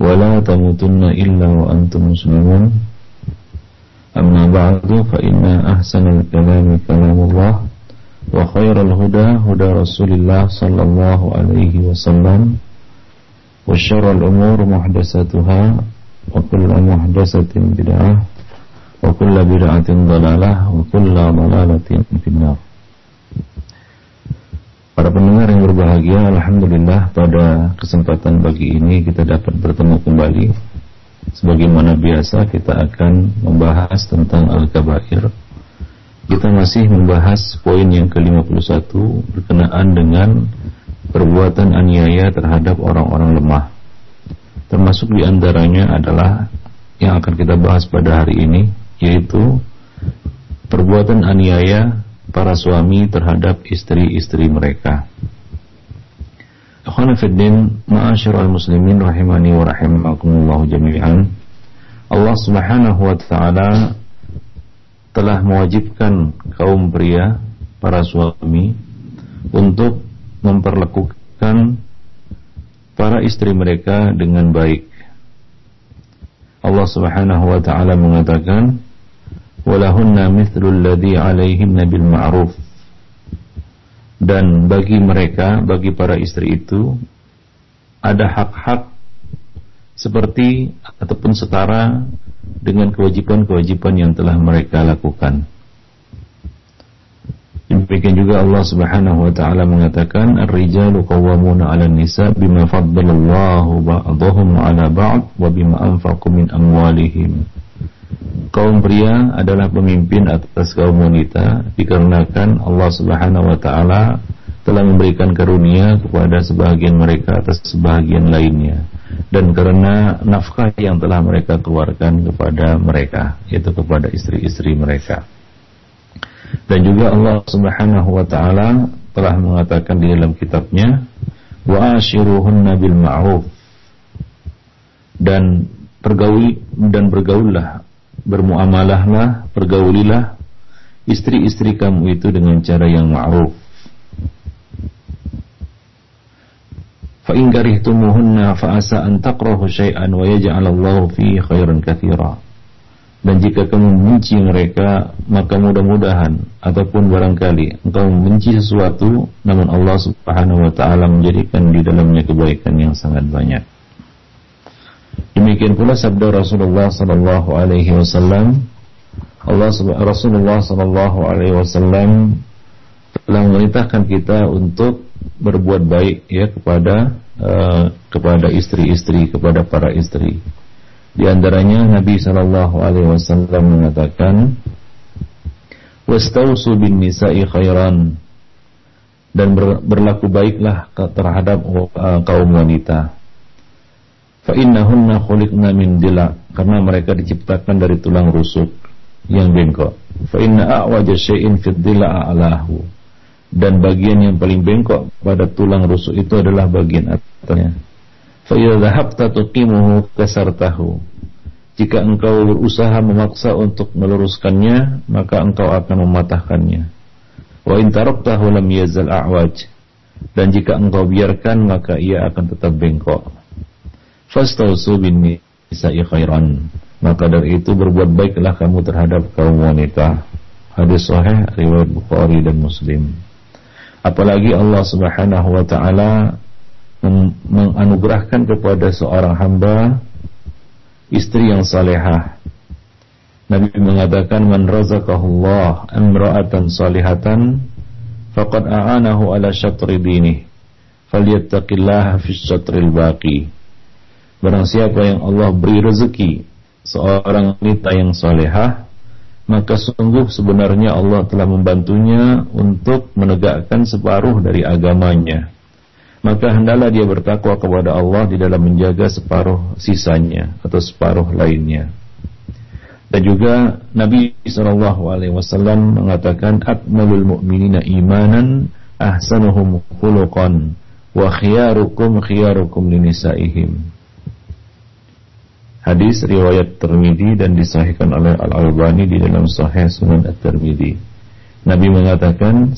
ولا تموتن إلا وأنتم مسلمون أما بعد فإن أحسن الكلام كلام الله وخير الهدى هدى رسول الله صلى الله عليه وسلم وشر الأمور محدثاتها وكل محدثة بدعة وكل بدعة ضلالة وكل ضلالة في النار Para pendengar yang berbahagia, Alhamdulillah pada kesempatan pagi ini kita dapat bertemu kembali. Sebagaimana biasa kita akan membahas tentang Al-Kabair. Kita masih membahas poin yang ke-51 berkenaan dengan perbuatan aniaya terhadap orang-orang lemah. Termasuk di antaranya adalah yang akan kita bahas pada hari ini, yaitu perbuatan aniaya para suami terhadap istri-istri mereka. Akhwanafiddin, ma'asyiral muslimin rahimani wa rahimakumullah jami'an. Allah Subhanahu wa taala telah mewajibkan kaum pria, para suami untuk memperlakukan para istri mereka dengan baik. Allah Subhanahu wa taala mengatakan, walahunna mithlul ladzi alaihinna bil ma'ruf dan bagi mereka bagi para istri itu ada hak-hak seperti ataupun setara dengan kewajiban-kewajiban yang telah mereka lakukan. Demikian juga Allah Subhanahu wa taala mengatakan ar-rijalu qawwamuna 'alan nisa bima faddalallahu ba'dahum 'ala ba'd wa bima anfaqu min amwalihim kaum pria adalah pemimpin atas kaum wanita dikarenakan Allah Subhanahu wa taala telah memberikan karunia kepada sebagian mereka atas sebagian lainnya dan karena nafkah yang telah mereka keluarkan kepada mereka yaitu kepada istri-istri mereka. Dan juga Allah Subhanahu wa taala telah mengatakan di dalam kitabnya wa ashiruhunna bil ma'ruf. Dan pergaul dan bergaullah bermuamalahlah, pergaulilah istri-istri kamu itu dengan cara yang ma'ruf. Fa in karihtumuhunna fa asa an takrahu syai'an wa yaj'alallahu fihi khairan katsira. Dan jika kamu membenci mereka, maka mudah-mudahan ataupun barangkali engkau membenci sesuatu, namun Allah Subhanahu wa taala menjadikan di dalamnya kebaikan yang sangat banyak. Demikian pula sabda Rasulullah sallallahu alaihi wasallam Allah Rasulullah sallallahu alaihi wasallam telah memerintahkan kita untuk berbuat baik ya kepada uh, kepada istri-istri kepada para istri. Di antaranya Nabi sallallahu alaihi wasallam mengatakan wastausu bin nisa'i khairan dan berlaku baiklah terhadap uh, kaum wanita Fa innahunna khuliqna min dila karena mereka diciptakan dari tulang rusuk yang bengkok. Fa inna a'waja syai'in fid dila a'lahu. Dan bagian yang paling bengkok pada tulang rusuk itu adalah bagian atasnya. Fa idza dhahabta tuqimuhu kasartahu. Jika engkau berusaha memaksa untuk meluruskannya, maka engkau akan mematahkannya. Wa in taraktahu lam yazal a'waj. Dan jika engkau biarkan, maka ia akan tetap bengkok fastausu bin nisa'i khairan. Maka dari itu berbuat baiklah kamu terhadap kaum wanita. Hadis sahih riwayat Bukhari dan Muslim. Apalagi Allah Subhanahu wa taala menganugerahkan kepada seorang hamba istri yang salehah. Nabi mengatakan man razaqahullah imra'atan salihatan faqad a'anahu ala syatri dinih falyattaqillaha fi syatril baqi Barang siapa yang Allah beri rezeki seorang wanita yang solehah, maka sungguh sebenarnya Allah telah membantunya untuk menegakkan separuh dari agamanya. Maka hendaklah dia bertakwa kepada Allah di dalam menjaga separuh sisanya atau separuh lainnya. Dan juga Nabi Wasallam mengatakan, "Akmalul mu'minina imanan, ahsanuhum khuluqan, wa khiyarukum khiyarukum linisaihim." Hadis riwayat Tirmidzi dan disahihkan oleh Al Albani di dalam Sahih Sunan At-Tirmidzi. Nabi mengatakan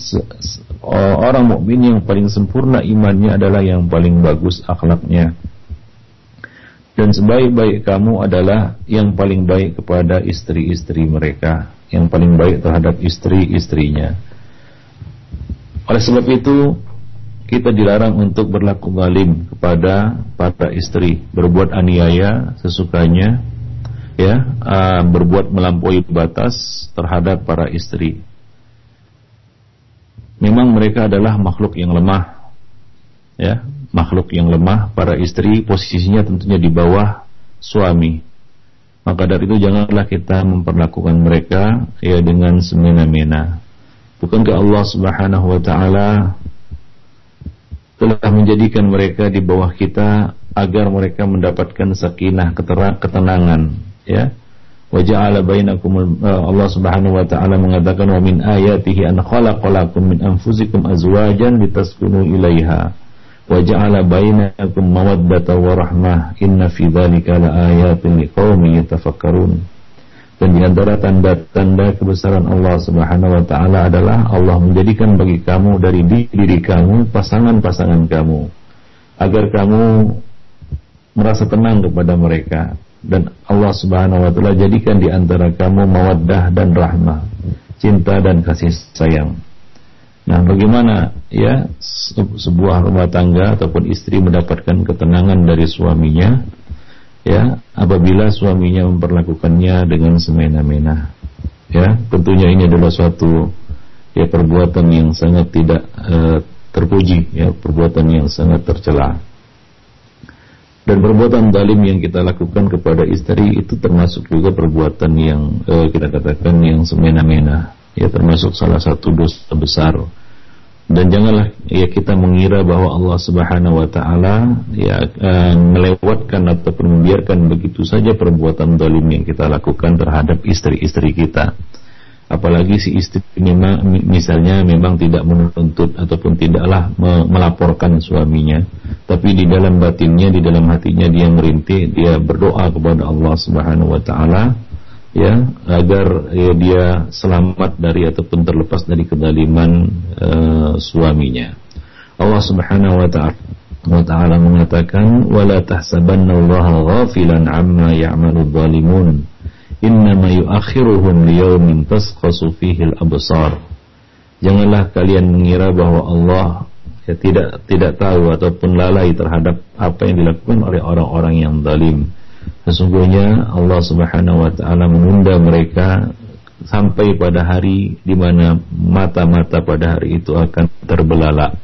orang mukmin yang paling sempurna imannya adalah yang paling bagus akhlaknya dan sebaik-baik kamu adalah yang paling baik kepada istri-istri mereka, yang paling baik terhadap istri-istrinya. Oleh sebab itu, kita dilarang untuk berlaku zalim kepada para istri, berbuat aniaya sesukanya, ya, uh, berbuat melampaui batas terhadap para istri. Memang mereka adalah makhluk yang lemah, ya, makhluk yang lemah, para istri posisinya tentunya di bawah suami. Maka dari itu janganlah kita memperlakukan mereka ya dengan semena-mena. Bukankah Allah Subhanahu wa taala telah menjadikan mereka di bawah kita agar mereka mendapatkan sakinah ketenangan ya. Wa ja'ala bainakum eh, Allah Subhanahu wa taala mengatakan wa min ayatihi an khalaqalakum min anfusikum azwajan litaskunu ilaiha. Wa ja'ala bainakum mawaddatan wa rahmah. Inna fi dzalika laayatin liqaumin yatafakkarun dan di antara tanda-tanda kebesaran Allah Subhanahu wa taala adalah Allah menjadikan bagi kamu dari diri kamu pasangan-pasangan kamu agar kamu merasa tenang kepada mereka. Dan Allah Subhanahu wa taala jadikan di antara kamu mawaddah dan rahmah cinta dan kasih sayang. Nah, bagaimana ya sebuah rumah tangga ataupun istri mendapatkan ketenangan dari suaminya ya apabila suaminya memperlakukannya dengan semena-mena. Ya, tentunya ini adalah suatu ya perbuatan yang sangat tidak uh, terpuji ya, perbuatan yang sangat tercela. Dan perbuatan dalim yang kita lakukan kepada istri itu termasuk juga perbuatan yang uh, kita katakan yang semena-mena ya termasuk salah satu dosa besar dan janganlah ya kita mengira bahwa Allah Subhanahu wa taala ya uh, melewatkan ataupun membiarkan begitu saja perbuatan zalim yang kita lakukan terhadap istri-istri kita. Apalagi si istri memang misalnya memang tidak menuntut ataupun tidaklah melaporkan suaminya tapi di dalam batinnya di dalam hatinya dia merintih dia berdoa kepada Allah Subhanahu wa taala ya agar ya, dia selamat dari ataupun terlepas dari kedaliman uh, suaminya. Allah Subhanahu wa taala wa ta'ala mengatakan wala tahsabannallaha ghafilan amma ya'malu dhalimun innama yuakhiruhum liyaumin tasqasu fihi al-absar janganlah kalian mengira bahwa Allah ya, tidak tidak tahu ataupun lalai terhadap apa yang dilakukan oleh orang-orang yang zalim Sesungguhnya Allah Subhanahu wa taala menunda mereka sampai pada hari di mana mata-mata pada hari itu akan terbelalak.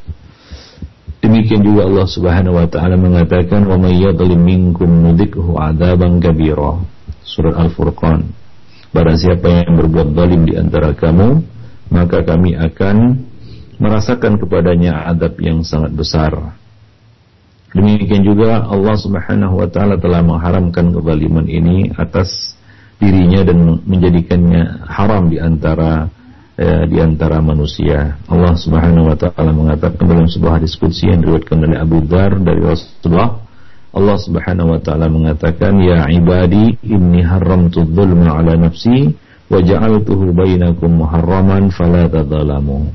Demikian juga Allah Subhanahu wa taala mengatakan wa may yadhlim minkum adzaban. Surat Al-Furqan. Barang siapa yang berbuat zalim di antara kamu, maka kami akan merasakan kepadanya adab yang sangat besar. Demikian juga Allah Subhanahu wa taala telah mengharamkan kezaliman ini atas dirinya dan menjadikannya haram di antara eh, di antara manusia. Allah Subhanahu wa taala mengatakan dalam sebuah hadis qudsi yang diriwayatkan oleh Abu Dzar dari Rasulullah Allah Subhanahu wa taala mengatakan ya ibadi inni haramtu dzulma ala nafsi wa ja'altuhu bainakum muharraman fala tadzalamu.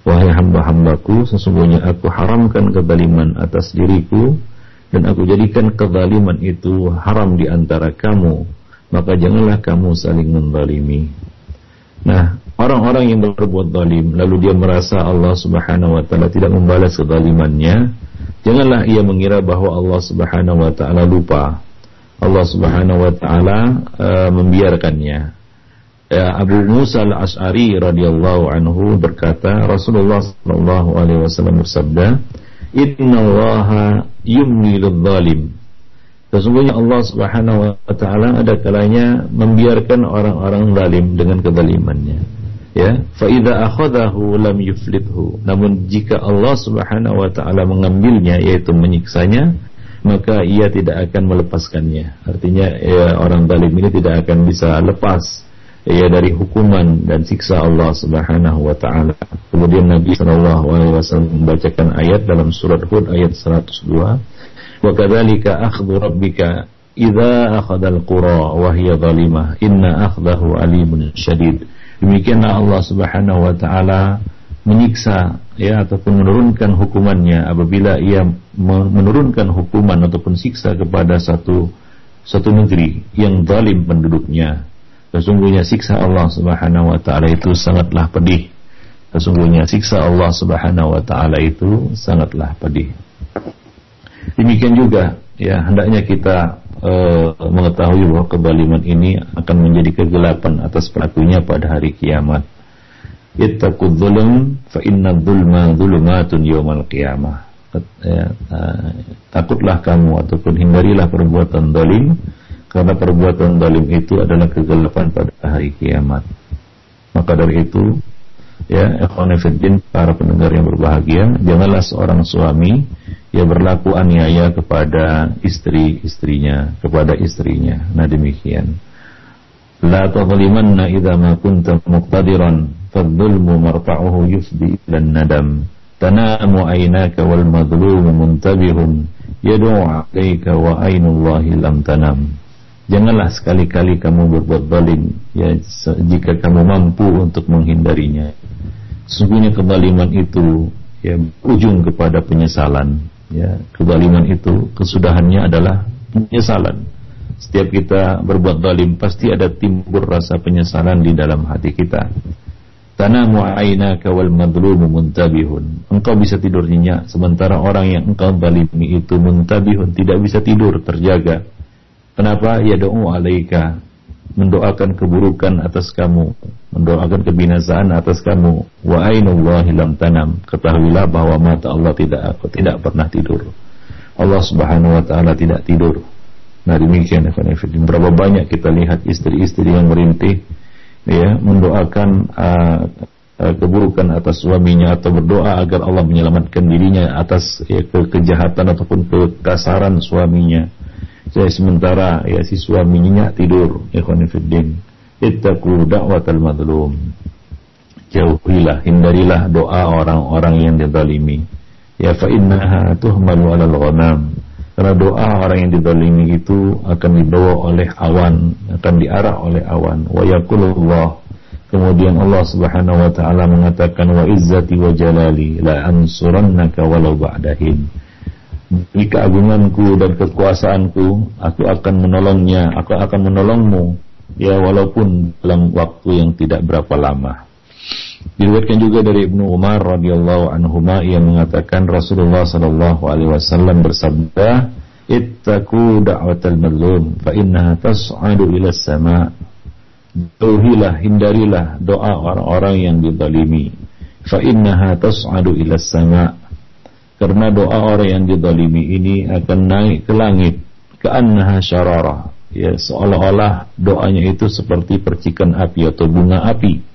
Wahai hamba-hambaku, sesungguhnya aku haramkan kezaliman atas diriku dan aku jadikan kezaliman itu haram di antara kamu, maka janganlah kamu saling menzalimi. Nah, orang-orang yang berbuat zalim lalu dia merasa Allah Subhanahu wa taala tidak membalas kezalimannya, janganlah ia mengira bahwa Allah Subhanahu wa taala lupa. Allah Subhanahu wa taala uh, membiarkannya ya, Abu Musa al-Ash'ari radhiyallahu anhu berkata Rasulullah sallallahu alaihi wasallam bersabda Inna allaha yumni lidzalim Sesungguhnya Allah Subhanahu wa taala ada kalanya membiarkan orang-orang zalim dengan kezalimannya. Ya, fa idza akhadahu lam yuflithu. Namun jika Allah Subhanahu wa taala mengambilnya yaitu menyiksanya, maka ia tidak akan melepaskannya. Artinya ya, orang zalim ini tidak akan bisa lepas ya dari hukuman dan siksa Allah Subhanahu wa taala. Kemudian Nabi sallallahu alaihi wasallam membacakan ayat dalam surat Hud ayat 102. Wa kadzalika akhdhu rabbika idza akhadha al-qura wa hiya zalimah inna akhdahu alimun syadid. Demikianlah Allah Subhanahu wa taala menyiksa ya ataupun menurunkan hukumannya apabila ia menurunkan hukuman ataupun siksa kepada satu satu negeri yang zalim penduduknya sesungguhnya siksa Allah Subhanahu wa taala itu sangatlah pedih. Sesungguhnya siksa Allah Subhanahu wa taala itu sangatlah pedih. Demikian juga ya hendaknya kita uh, mengetahui bahwa kebaliman ini akan menjadi kegelapan atas pelakunya pada hari kiamat. Ittaqud fa inna dzulma dzulumatun yaumal qiyamah. Ya, uh, takutlah kamu ataupun hindarilah perbuatan zalim karena perbuatan zalim itu adalah kegelapan pada hari kiamat. Maka dari itu, ya, ikhwanifiddin, para pendengar yang berbahagia, janganlah seorang suami yang berlaku aniaya kepada istri-istrinya, kepada istrinya. Nah demikian. La tadlimanna idza ma kunta muqtadiran fadhulmu marfa'uhu yufdi ilan nadam. Tanamu aynaka wal madlumu muntabihun yad'u 'alayka wa aynullahi lam tanam. Janganlah sekali-kali kamu berbuat zalim ya jika kamu mampu untuk menghindarinya. Sesungguhnya kezaliman itu ya ujung kepada penyesalan ya. Kezaliman itu kesudahannya adalah penyesalan. Setiap kita berbuat zalim pasti ada timbul rasa penyesalan di dalam hati kita. Tanamu aynaka wal madlumu muntabihun. Engkau bisa tidur nyenyak sementara orang yang engkau zalimi itu muntabihun tidak bisa tidur terjaga. Kenapa? Ya doa alaika mendoakan keburukan atas kamu, mendoakan kebinasaan atas kamu. Wa ainullahi lam tanam. Ketahuilah bahwa mata Allah tidak tidak pernah tidur. Allah Subhanahu wa taala tidak tidur. Nah demikian Berapa banyak kita lihat istri-istri yang merintih ya mendoakan uh, uh, keburukan atas suaminya atau berdoa agar Allah menyelamatkan dirinya atas ya, ke kejahatan ataupun kekasaran suaminya. Saya sementara ya si suaminya tidur, ikhwan fillah. Ittaqu da'watal madlum. Jauhilah, hindarilah doa orang-orang yang dizalimi. Ya fa innaha tuhmalu 'alal ghanam karena doa orang yang didolimi itu akan dibawa oleh awan, akan diarah oleh awan. Wa yakulullah. Kemudian Allah Subhanahu wa taala mengatakan wa izzati wa jalali la ansurannaka walau ba'dahin. Di keagunganku dan kekuasaanku, aku akan menolongnya, aku akan menolongmu ya walaupun dalam waktu yang tidak berapa lama. Diriwayatkan juga dari Ibnu Umar radhiyallahu anhu yang mengatakan Rasulullah sallallahu alaihi wasallam bersabda, "Ittaqu da'watal mazlum fa innaha tas'adu ila sama." Jauhilah, hindarilah doa orang-orang yang dizalimi. Fa innaha tas'adu ila sama. Karena doa orang yang dizalimi ini akan naik ke langit, ka'annaha syarara. Ya, seolah-olah doanya itu seperti percikan api atau bunga api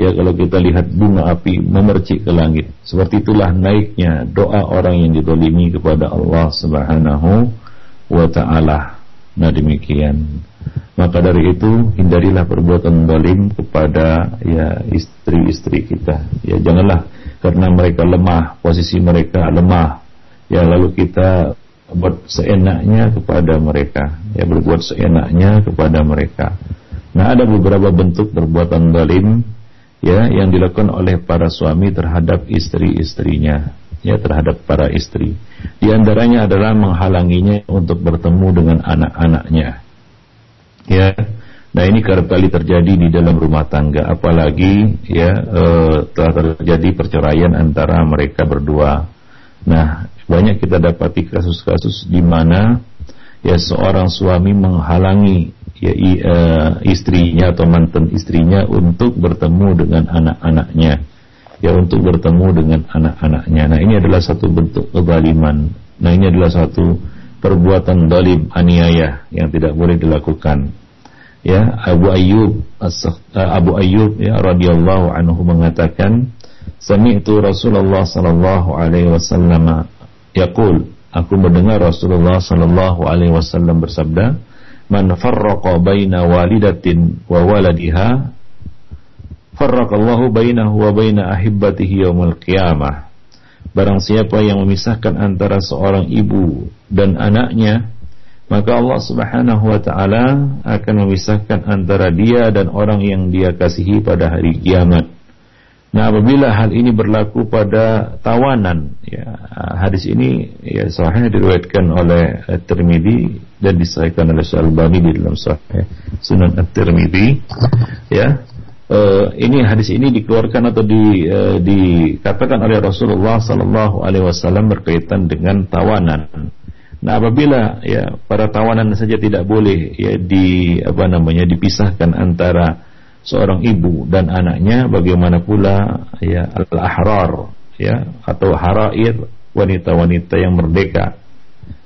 Ya kalau kita lihat bunga api memercik ke langit. Seperti itulah naiknya doa orang yang didolimi kepada Allah subhanahu wa ta'ala. Nah demikian. Maka dari itu hindarilah perbuatan zalim kepada ya istri-istri kita. Ya janganlah karena mereka lemah, posisi mereka lemah. Ya lalu kita buat seenaknya kepada mereka. Ya berbuat seenaknya kepada mereka. Nah ada beberapa bentuk perbuatan zalim ya yang dilakukan oleh para suami terhadap istri-istrinya ya terhadap para istri di antaranya adalah menghalanginya untuk bertemu dengan anak-anaknya. Ya. Nah ini kerap kali terjadi di dalam rumah tangga. Apalagi ya e, telah terjadi perceraian antara mereka berdua. Nah banyak kita dapati kasus-kasus di mana ya seorang suami menghalangi ya uh, istrinya atau mantan istrinya untuk bertemu dengan anak-anaknya ya untuk bertemu dengan anak-anaknya. Nah ini adalah satu bentuk kezaliman. Nah ini adalah satu perbuatan dalim aniaya yang tidak boleh dilakukan. Ya Abu Ayyub uh, Abu Ayyub ya radhiyallahu anhu mengatakan sami'tu Rasulullah sallallahu alaihi wasallam yaqul. Aku mendengar Rasulullah sallallahu alaihi wasallam bersabda, "Man farraqa baina walidatin wa waladiha, farraqallahu bainahu wa baina ahibbatihi yaumil qiyamah." Barang siapa yang memisahkan antara seorang ibu dan anaknya, maka Allah Subhanahu wa taala akan memisahkan antara dia dan orang yang dia kasihi pada hari kiamat. Nah, apabila hal ini berlaku pada tawanan, ya, hadis ini ya sahih diriwayatkan oleh At-Tirmidzi dan disahihkan oleh Syalbani di dalam Sahih Sunan At-Tirmidzi. Ya. Uh, ini hadis ini dikeluarkan atau di, uh, dikatakan oleh Rasulullah sallallahu alaihi wasallam berkaitan dengan tawanan. Nah, apabila ya para tawanan saja tidak boleh ya di apa namanya dipisahkan antara seorang ibu dan anaknya bagaimana pula ya al-ahrar ya atau harair wanita-wanita yang merdeka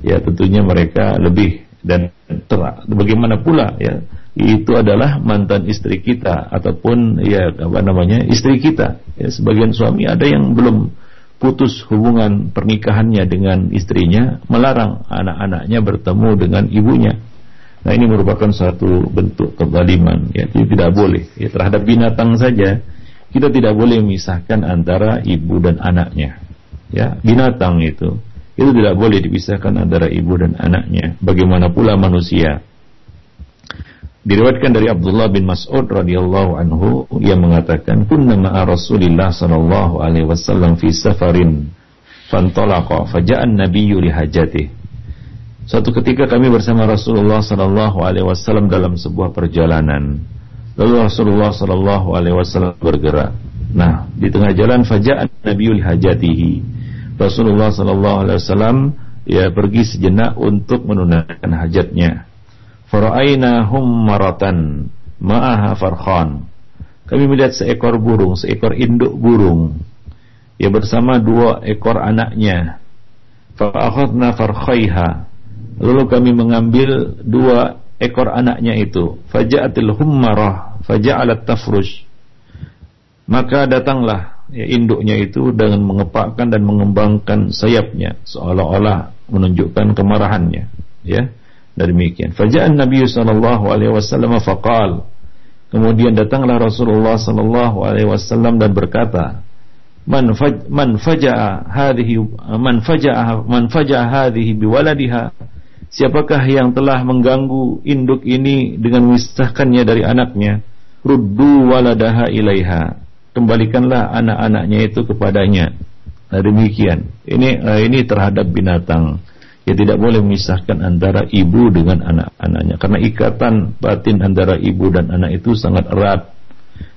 ya tentunya mereka lebih dan ter, bagaimana pula ya itu adalah mantan istri kita ataupun ya apa namanya istri kita ya sebagian suami ada yang belum putus hubungan pernikahannya dengan istrinya melarang anak-anaknya bertemu dengan ibunya Nah ini merupakan satu bentuk kezaliman ya, itu tidak boleh ya, terhadap binatang saja kita tidak boleh memisahkan antara ibu dan anaknya. Ya, binatang itu itu tidak boleh dipisahkan antara ibu dan anaknya. Bagaimana pula manusia? Diriwayatkan dari Abdullah bin Mas'ud radhiyallahu anhu yang mengatakan kunna ma'a Rasulillah sallallahu alaihi wasallam fi safarin fantalaqa faja'an nabiyyu li hajatihi Suatu ketika kami bersama Rasulullah sallallahu alaihi wasallam dalam sebuah perjalanan. Lalu Rasulullah sallallahu alaihi wasallam bergerak. Nah, di tengah jalan faja'an nabiyul hajatihi. Rasulullah sallallahu alaihi wasallam ya pergi sejenak untuk menunaikan hajatnya. Fara'aina maratan ma'aha farkhan. Kami melihat seekor burung, seekor induk burung ya bersama dua ekor anaknya. Fa'akhadna farkhaiha Lalu kami mengambil dua ekor anaknya itu. Faja'atil hummarah, faja'alat tafrush. Maka datanglah ya, induknya itu dengan mengepakkan dan mengembangkan sayapnya seolah-olah menunjukkan kemarahannya, ya. Dan demikian. Faja'an Nabi sallallahu alaihi wasallam faqal. Kemudian datanglah Rasulullah sallallahu alaihi wasallam dan berkata, "Man faj man faja'a hadhihi man faja'a man faja'a hadhihi biwaladiha Siapakah yang telah mengganggu induk ini dengan memisahkannya dari anaknya? Ruddu waladaha ilaiha. Kembalikanlah anak-anaknya itu kepadanya. Nah, demikian. Ini uh, ini terhadap binatang. Ya tidak boleh memisahkan antara ibu dengan anak-anaknya karena ikatan batin antara ibu dan anak itu sangat erat.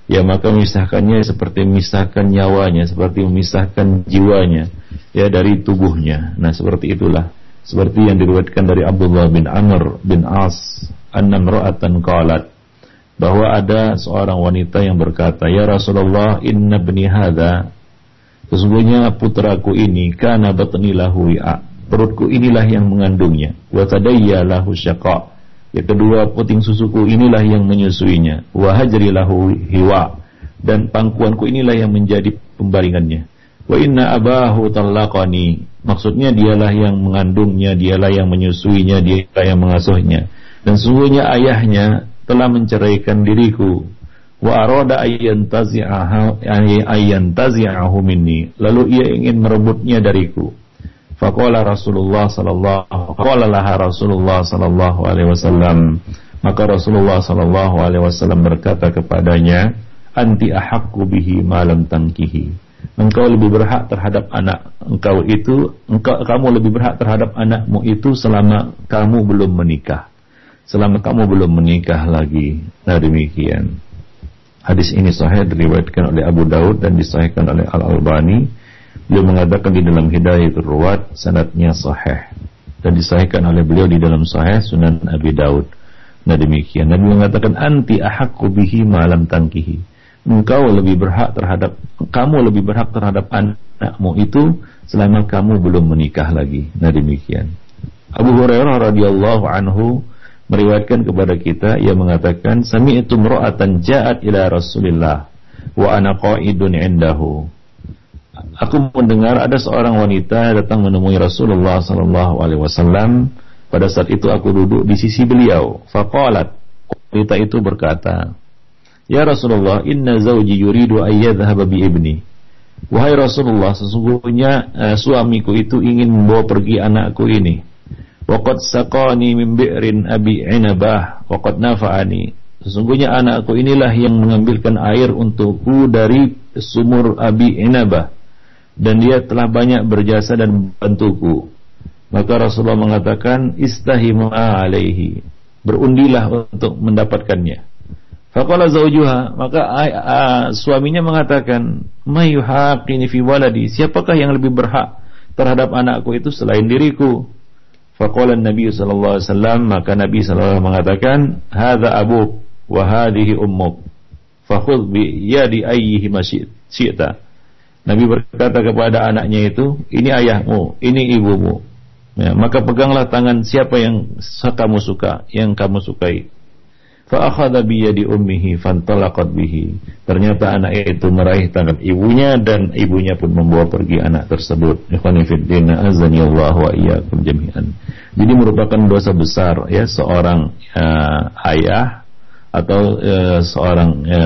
Ya maka memisahkannya seperti memisahkan nyawanya, seperti memisahkan jiwanya ya dari tubuhnya. Nah, seperti itulah seperti yang diriwayatkan dari Abdullah bin Amr bin As annam ra'atan qalat bahwa ada seorang wanita yang berkata ya Rasulullah inna bni hadza sesungguhnya putraku ini kana batni lahu ya perutku inilah yang mengandungnya wa tadayya syaqa ya kedua puting susuku inilah yang menyusuinya wa hajri lahu hiwa dan pangkuanku inilah yang menjadi pembaringannya wa inna abahu talaqani Maksudnya dialah yang mengandungnya, dialah yang menyusuinya, dialah yang mengasuhnya. Dan sungguhnya ayahnya telah menceraikan diriku. Wa arada ayyan tazi'ahu minni. Lalu ia ingin merebutnya dariku. Faqala Rasulullah sallallahu qala laha Rasulullah sallallahu alaihi wasallam. Maka Rasulullah sallallahu alaihi wasallam berkata kepadanya anti ahaqqu bihi ma lam tankihi engkau lebih berhak terhadap anak engkau itu engkau kamu lebih berhak terhadap anakmu itu selama kamu belum menikah. Selama kamu belum menikah lagi. Nah demikian. Hadis ini sahih diriwayatkan oleh Abu Daud dan disahihkan oleh Al Albani beliau mengatakan di dalam Hidayatul Ruwat sanadnya sahih dan disahihkan oleh beliau di dalam sahih Sunan Abi Daud nah demikian Nabi mengatakan anti ahakku bihi malam tangkihi engkau lebih berhak terhadap kamu lebih berhak terhadap anakmu itu selama kamu belum menikah lagi. Nah demikian. Abu Hurairah radhiyallahu anhu meriwayatkan kepada kita ia mengatakan sami'tu imra'atan ja'at ila Rasulillah wa ana qa'idun indahu. Aku mendengar ada seorang wanita datang menemui Rasulullah sallallahu alaihi wasallam. Pada saat itu aku duduk di sisi beliau. Faqalat wanita itu berkata, "Ya Rasulullah, inna zawji yuridu an yadhhaba bi ibni." Wahai Rasulullah, sesungguhnya uh, suamiku itu ingin membawa pergi anakku ini. Waqad saqani min bi'rin abi inabah waqad nafa'ani. Sesungguhnya anakku inilah yang mengambilkan air untukku dari sumur Abi Inabah dan dia telah banyak berjasa dan membantuku. Maka Rasulullah mengatakan istahima alaihi. Berundilah untuk mendapatkannya. Faqala zaujuha, maka suaminya mengatakan, "Mayuhaqini fi waladi?" Siapakah yang lebih berhak terhadap anakku itu selain diriku? Faqala Nabi sallallahu alaihi wasallam, maka Nabi sallallahu alaihi wasallam mengatakan, "Hadza abuk." wa hadhihi ummuk fakhudh bi yadi ayyihi syi'ta Nabi berkata kepada anaknya itu ini ayahmu ini ibumu. Ya, maka peganglah tangan siapa yang kamu suka yang kamu sukai. Fa akhadha bi yadi ummihi fantalaqat bihi. Ternyata anak itu meraih tangan ibunya dan ibunya pun membawa pergi anak tersebut. Jami'an. Jadi merupakan dosa besar ya seorang uh, ayah atau e, seorang e,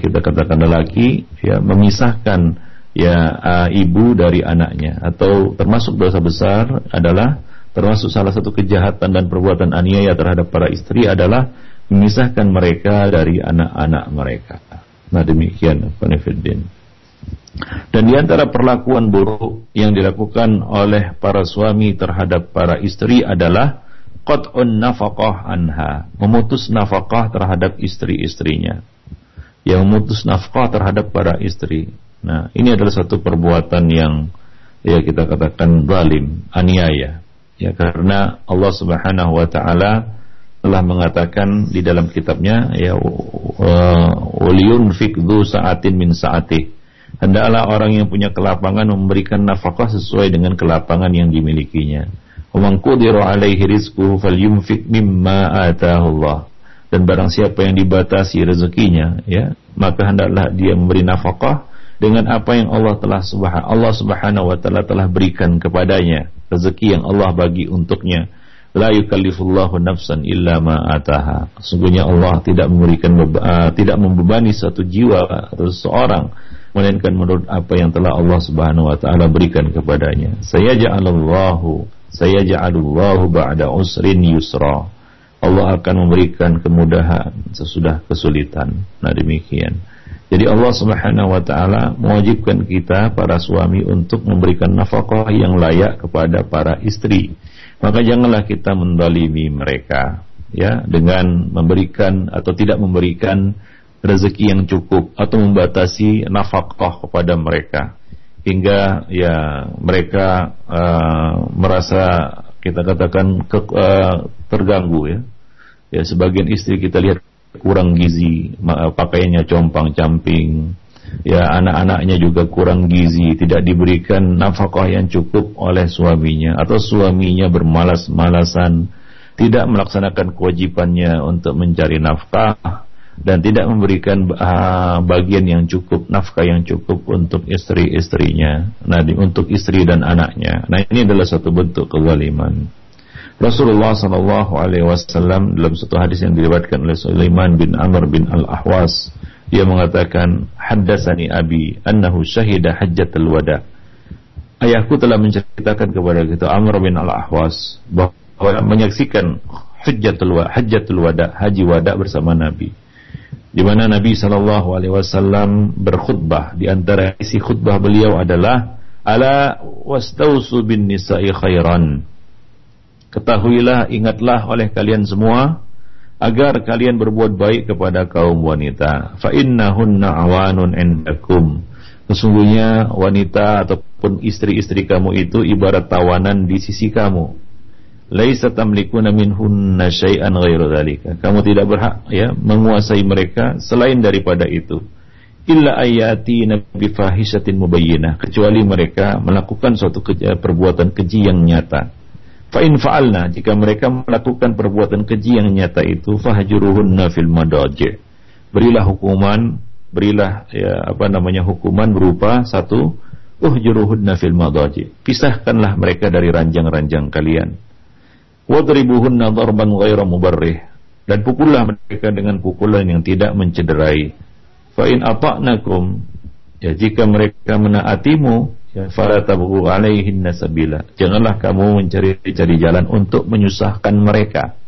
kita katakan lelaki ya memisahkan ya e, ibu dari anaknya atau termasuk dosa besar adalah termasuk salah satu kejahatan dan perbuatan aniaya terhadap para istri adalah memisahkan mereka dari anak-anak mereka. Nah demikian Konfidin. Dan di antara perlakuan buruk yang dilakukan oleh para suami terhadap para istri adalah qat'un nafaqah anha, memutus nafkah terhadap istri-istrinya yang memutus nafkah terhadap para istri. Nah, ini adalah satu perbuatan yang ya kita katakan zalim, aniaya. Ya karena Allah Subhanahu wa taala telah mengatakan di dalam kitabnya ya uliyun fikdu saatin min saati hendaklah orang yang punya kelapangan memberikan nafkah sesuai dengan kelapangan yang dimilikinya Umangku diro qadira alaihi rizquhu falyunfiq mimma ataahu Allah dan barang siapa yang dibatasi rezekinya, ya, maka hendaklah dia memberi nafkah dengan apa yang Allah telah subhanahu Allah Subhanahu wa taala telah berikan kepadanya, rezeki yang Allah bagi untuknya. La yukallifullahu nafsan illa ma ataha. Sungguhnya Allah tidak memberikan uh, tidak membebani satu jiwa atau seseorang melainkan menurut apa yang telah Allah Subhanahu wa taala berikan kepadanya. Saya ja'alallahu saya ja'alullahu ba'da usrin yusra. Allah akan memberikan kemudahan sesudah kesulitan. Nah demikian. Jadi Allah Subhanahu wa taala mewajibkan kita para suami untuk memberikan nafkah yang layak kepada para istri. Maka janganlah kita mendalimi mereka ya dengan memberikan atau tidak memberikan rezeki yang cukup atau membatasi nafkah kepada mereka hingga ya mereka uh, merasa kita katakan ke, uh, terganggu ya. Ya sebagian istri kita lihat kurang gizi, pakaiannya compang-camping. Ya anak-anaknya juga kurang gizi, tidak diberikan nafkah yang cukup oleh suaminya atau suaminya bermalas-malasan, tidak melaksanakan kewajibannya untuk mencari nafkah dan tidak memberikan uh, bagian yang cukup nafkah yang cukup untuk istri-istrinya. Nah untuk istri dan anaknya. Nah ini adalah satu bentuk kezaliman Rasulullah Shallallahu Alaihi Wasallam dalam satu hadis yang diriwayatkan oleh Sulaiman bin Amr bin Al Ahwas dia mengatakan haddasani abi annahu syahida hajjatul wada. Ayahku telah menceritakan kepada kita Amr bin Al Ahwas bahwa menyaksikan hajjatul wada, hajjatul wada haji wada bersama Nabi. Di mana Nabi Shallallahu Alaihi Wasallam berkhutbah. Di antara isi khutbah beliau adalah ala wastausu bin nisa'i khairan ketahuilah ingatlah oleh kalian semua agar kalian berbuat baik kepada kaum wanita fa innahunna awanun indakum sesungguhnya wanita ataupun istri-istri kamu itu ibarat tawanan di sisi kamu laisa tamlikuna minhunna syai'an ghairu dzalika. Kamu tidak berhak ya menguasai mereka selain daripada itu. Illa ayati nabi fahishatin mubayyinah kecuali mereka melakukan suatu perbuatan keji yang nyata. Fa in fa'alna jika mereka melakukan perbuatan keji yang nyata itu fahjuruhunna fil madaji. Berilah hukuman, berilah ya apa namanya hukuman berupa satu uhjuruhunna fil madaji. Pisahkanlah mereka dari ranjang-ranjang kalian. Wadribuhunna darban ghaira mubarrih. Dan pukullah mereka dengan pukulan yang tidak mencederai. Fa in ata'nakum ya jika mereka menaatimu fala tabghu alaihin sabila. Janganlah kamu mencari-cari jalan untuk menyusahkan mereka.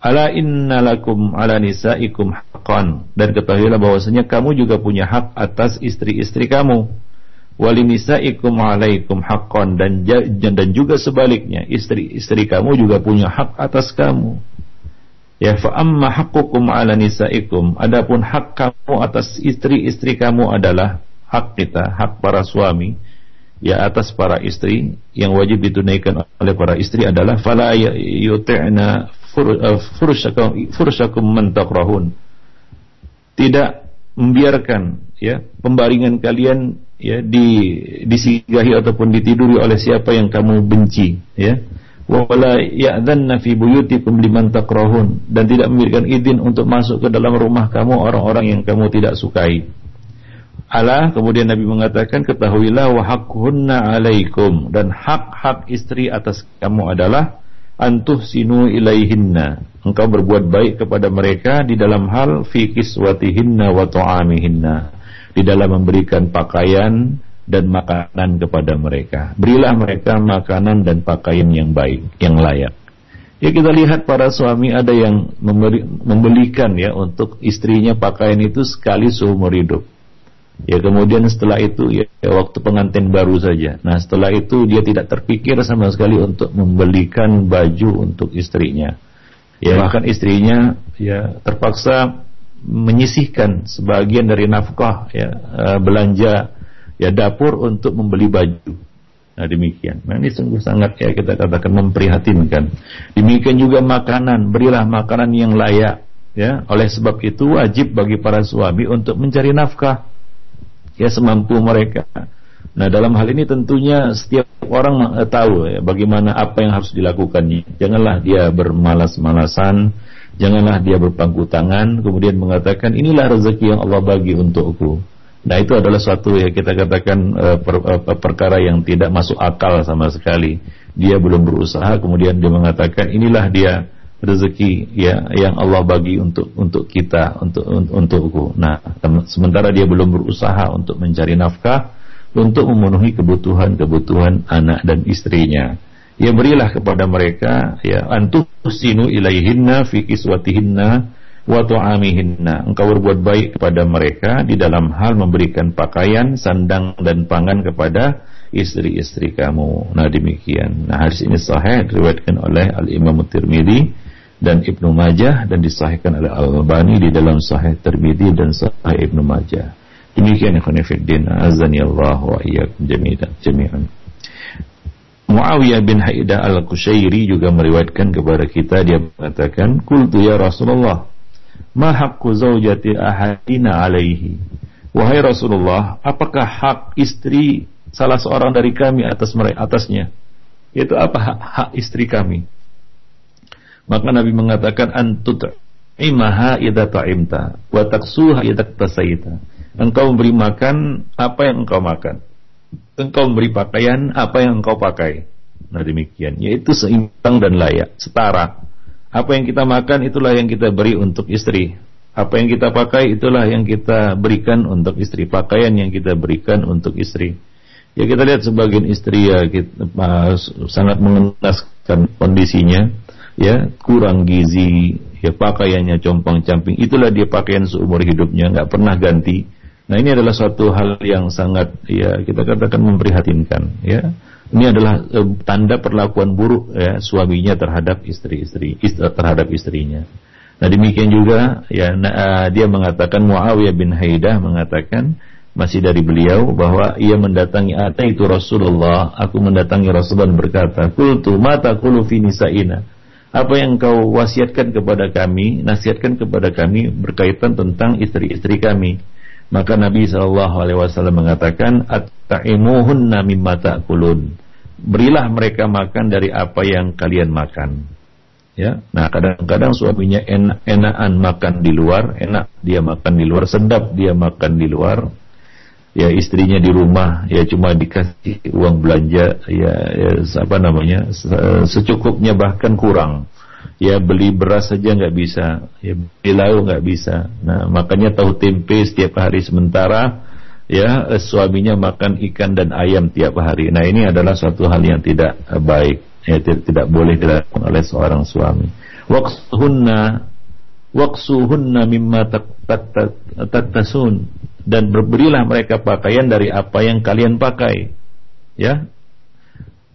Ala innalakum ala nisaikum haqqan dan ketahuilah bahwasanya kamu juga punya hak atas istri-istri kamu. Wali nisaikum alaikum haqqan dan dan juga sebaliknya istri-istri kamu juga punya hak atas kamu. Ya fa amma haqqukum ala nisaikum adapun hak kamu atas istri-istri kamu adalah hak kita, hak para suami ya atas para istri yang wajib ditunaikan oleh para istri adalah fala yuti'na Eh, furusyakum takrahun. Tidak membiarkan ya pembaringan kalian ya di disigahi ataupun ditiduri oleh siapa yang kamu benci ya wala ya'dhanna fi buyutikum liman takrahun dan tidak memberikan izin untuk masuk ke dalam rumah kamu orang-orang yang kamu tidak sukai. Allah kemudian Nabi mengatakan ketahuilah wa haqqunna alaikum. Dan hak-hak istri atas kamu adalah antuh sinu ilaihinna. Engkau berbuat baik kepada mereka di dalam hal fi kiswatihinna wa ta'amihinna. Di dalam memberikan pakaian dan makanan kepada mereka. Berilah mereka makanan dan pakaian yang baik yang layak. Ya kita lihat para suami ada yang membelikan ya untuk istrinya pakaian itu sekali seumur hidup Ya kemudian setelah itu ya, ya waktu pengantin baru saja. Nah setelah itu dia tidak terpikir sama sekali untuk membelikan baju untuk istrinya. Ya bahkan istrinya ya terpaksa menyisihkan sebagian dari nafkah ya uh, belanja ya dapur untuk membeli baju. Nah demikian. Nah ini sungguh sangat ya kita katakan memprihatinkan. Demikian juga makanan, berilah makanan yang layak. Ya, oleh sebab itu wajib bagi para suami untuk mencari nafkah ya semampu mereka. Nah dalam hal ini tentunya setiap orang tahu ya, bagaimana apa yang harus dilakukannya. Janganlah dia bermalas-malasan, janganlah dia berpangku tangan, kemudian mengatakan inilah rezeki yang Allah bagi untukku. Nah itu adalah suatu ya kita katakan uh, per, uh, perkara yang tidak masuk akal sama sekali. Dia belum berusaha, kemudian dia mengatakan inilah dia rezeki ya yang Allah bagi untuk untuk kita untuk untukku. Nah, sementara dia belum berusaha untuk mencari nafkah untuk memenuhi kebutuhan-kebutuhan anak dan istrinya. Ya berilah kepada mereka ya antusinu ilaihinna fi kiswatihinna wa tu'amihinna. Engkau berbuat baik kepada mereka di dalam hal memberikan pakaian, sandang dan pangan kepada istri-istri kamu. Nah demikian. Nah hadis ini sahih diriwayatkan oleh Al Imam Tirmidzi dan Ibnu Majah dan disahihkan oleh Al-Albani di dalam Sahih Tirmidzi dan Sahih Ibnu Majah. Demikian ya khonifuddin azani Allah wa iyyakum jami'an. Muawiyah bin Haidah Al-Kushairi juga meriwayatkan kepada kita dia mengatakan, "Qultu ya Rasulullah, ma haqqu zaujati ahadina alaihi?" Wahai Rasulullah, apakah hak istri salah seorang dari kami atas mereka atasnya? Yaitu apa hak, hak istri kami? Maka Nabi mengatakan antut imaha idza ta'imta wa taksuha idza tasaita. Engkau memberi makan apa yang engkau makan. Engkau memberi pakaian apa yang engkau pakai. Nah demikian, yaitu seimbang dan layak, setara. Apa yang kita makan itulah yang kita beri untuk istri. Apa yang kita pakai itulah yang kita berikan untuk istri. Pakaian yang kita berikan untuk istri. Ya kita lihat sebagian istri ya kita, uh, sangat mengenaskan kondisinya ya kurang gizi, ya pakaiannya compang camping, itulah dia pakaian seumur hidupnya, nggak pernah ganti. Nah ini adalah suatu hal yang sangat ya kita katakan memprihatinkan ya. Ini adalah e, tanda perlakuan buruk ya suaminya terhadap istri-istri istri, terhadap istrinya. Nah demikian juga ya nah, uh, dia mengatakan Muawiyah bin Haidah mengatakan masih dari beliau bahwa ia mendatangi Ata itu Rasulullah, aku mendatangi Rasulullah berkata, "Qultu mata qulu fi nisa'ina?" Apa yang kau wasiatkan kepada kami, nasihatkan kepada kami berkaitan tentang istri-istri kami. Maka Nabi Shallallahu Alaihi Wasallam mengatakan, "At-ta'imuhunna mimma ta'kulun." Berilah mereka makan dari apa yang kalian makan. Ya, nah kadang-kadang suaminya enak-enakan makan di luar, enak dia makan di luar, sedap dia makan di luar. Ya istrinya di rumah ya cuma dikasih uang belanja ya, ya apa namanya secukupnya bahkan kurang. Ya beli beras saja nggak bisa ya beli lauk nggak bisa. Nah makanya tahu tempe setiap hari sementara ya suaminya makan ikan dan ayam tiap hari. Nah ini adalah suatu hal yang tidak baik ya tidak boleh dilakukan oleh seorang suami. Waqsuhunna waqsuhunna mimma tattasun dan berberilah mereka pakaian dari apa yang kalian pakai. Ya.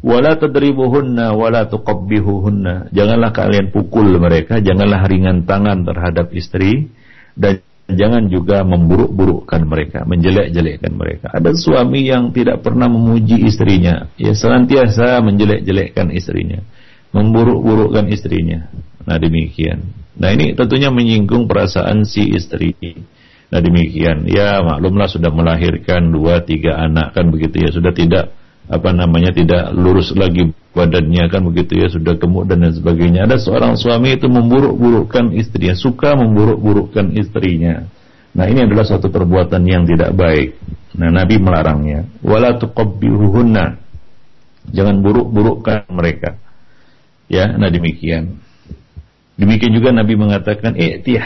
Wala tadribuhunna wala tuqabbihuhunna. Janganlah kalian pukul mereka, janganlah ringan tangan terhadap istri dan jangan juga memburuk-burukkan mereka, menjelek-jelekkan mereka. Ada suami yang tidak pernah memuji istrinya, ya senantiasa menjelek-jelekkan istrinya, memburuk-burukkan istrinya. Nah, demikian. Nah, ini tentunya menyinggung perasaan si istri. Nah demikian, ya maklumlah sudah melahirkan dua tiga anak kan begitu ya sudah tidak apa namanya tidak lurus lagi badannya kan begitu ya sudah gemuk dan lain sebagainya. Ada seorang suami itu memburuk-burukkan istrinya, suka memburuk-burukkan istrinya. Nah ini adalah suatu perbuatan yang tidak baik. Nah Nabi melarangnya. Wala tuqabbihuhunna. Jangan buruk-burukkan mereka. Ya, nah demikian. Demikian juga Nabi mengatakan, "I'ti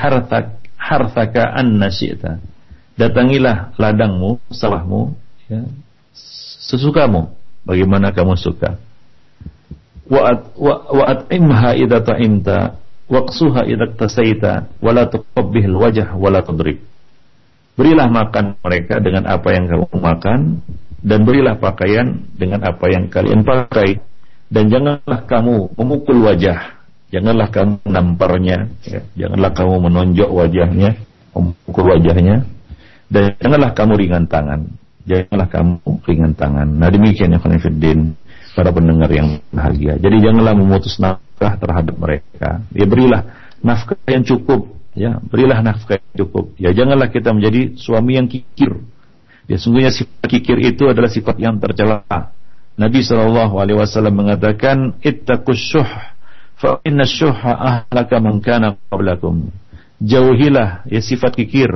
harthaka anna syi'ta. Datangilah ladangmu, sawahmu, ya, sesukamu, bagaimana kamu suka. Wa wa at'imha idza ta'imta, waqsuha idza tasaita, wa la tuqabbih wajh wa la tudrib. Berilah makan mereka dengan apa yang kamu makan dan berilah pakaian dengan apa yang kalian pakai dan janganlah kamu memukul wajah Janganlah kamu namparnya, ya. janganlah kamu menonjok wajahnya, memukul wajahnya, dan janganlah kamu ringan tangan. Janganlah kamu ringan tangan. Nah demikian ya Khonifuddin, para pendengar yang bahagia. Jadi janganlah memutus nafkah terhadap mereka. Ya berilah nafkah yang cukup, ya berilah nafkah yang cukup. Ya janganlah kita menjadi suami yang kikir. Ya sungguhnya sifat kikir itu adalah sifat yang tercela. Nabi Shallallahu Alaihi Wasallam mengatakan, ittaqus syuh fa inna syuha ahlaka man kana qablakum. Jauhilah ya sifat kikir.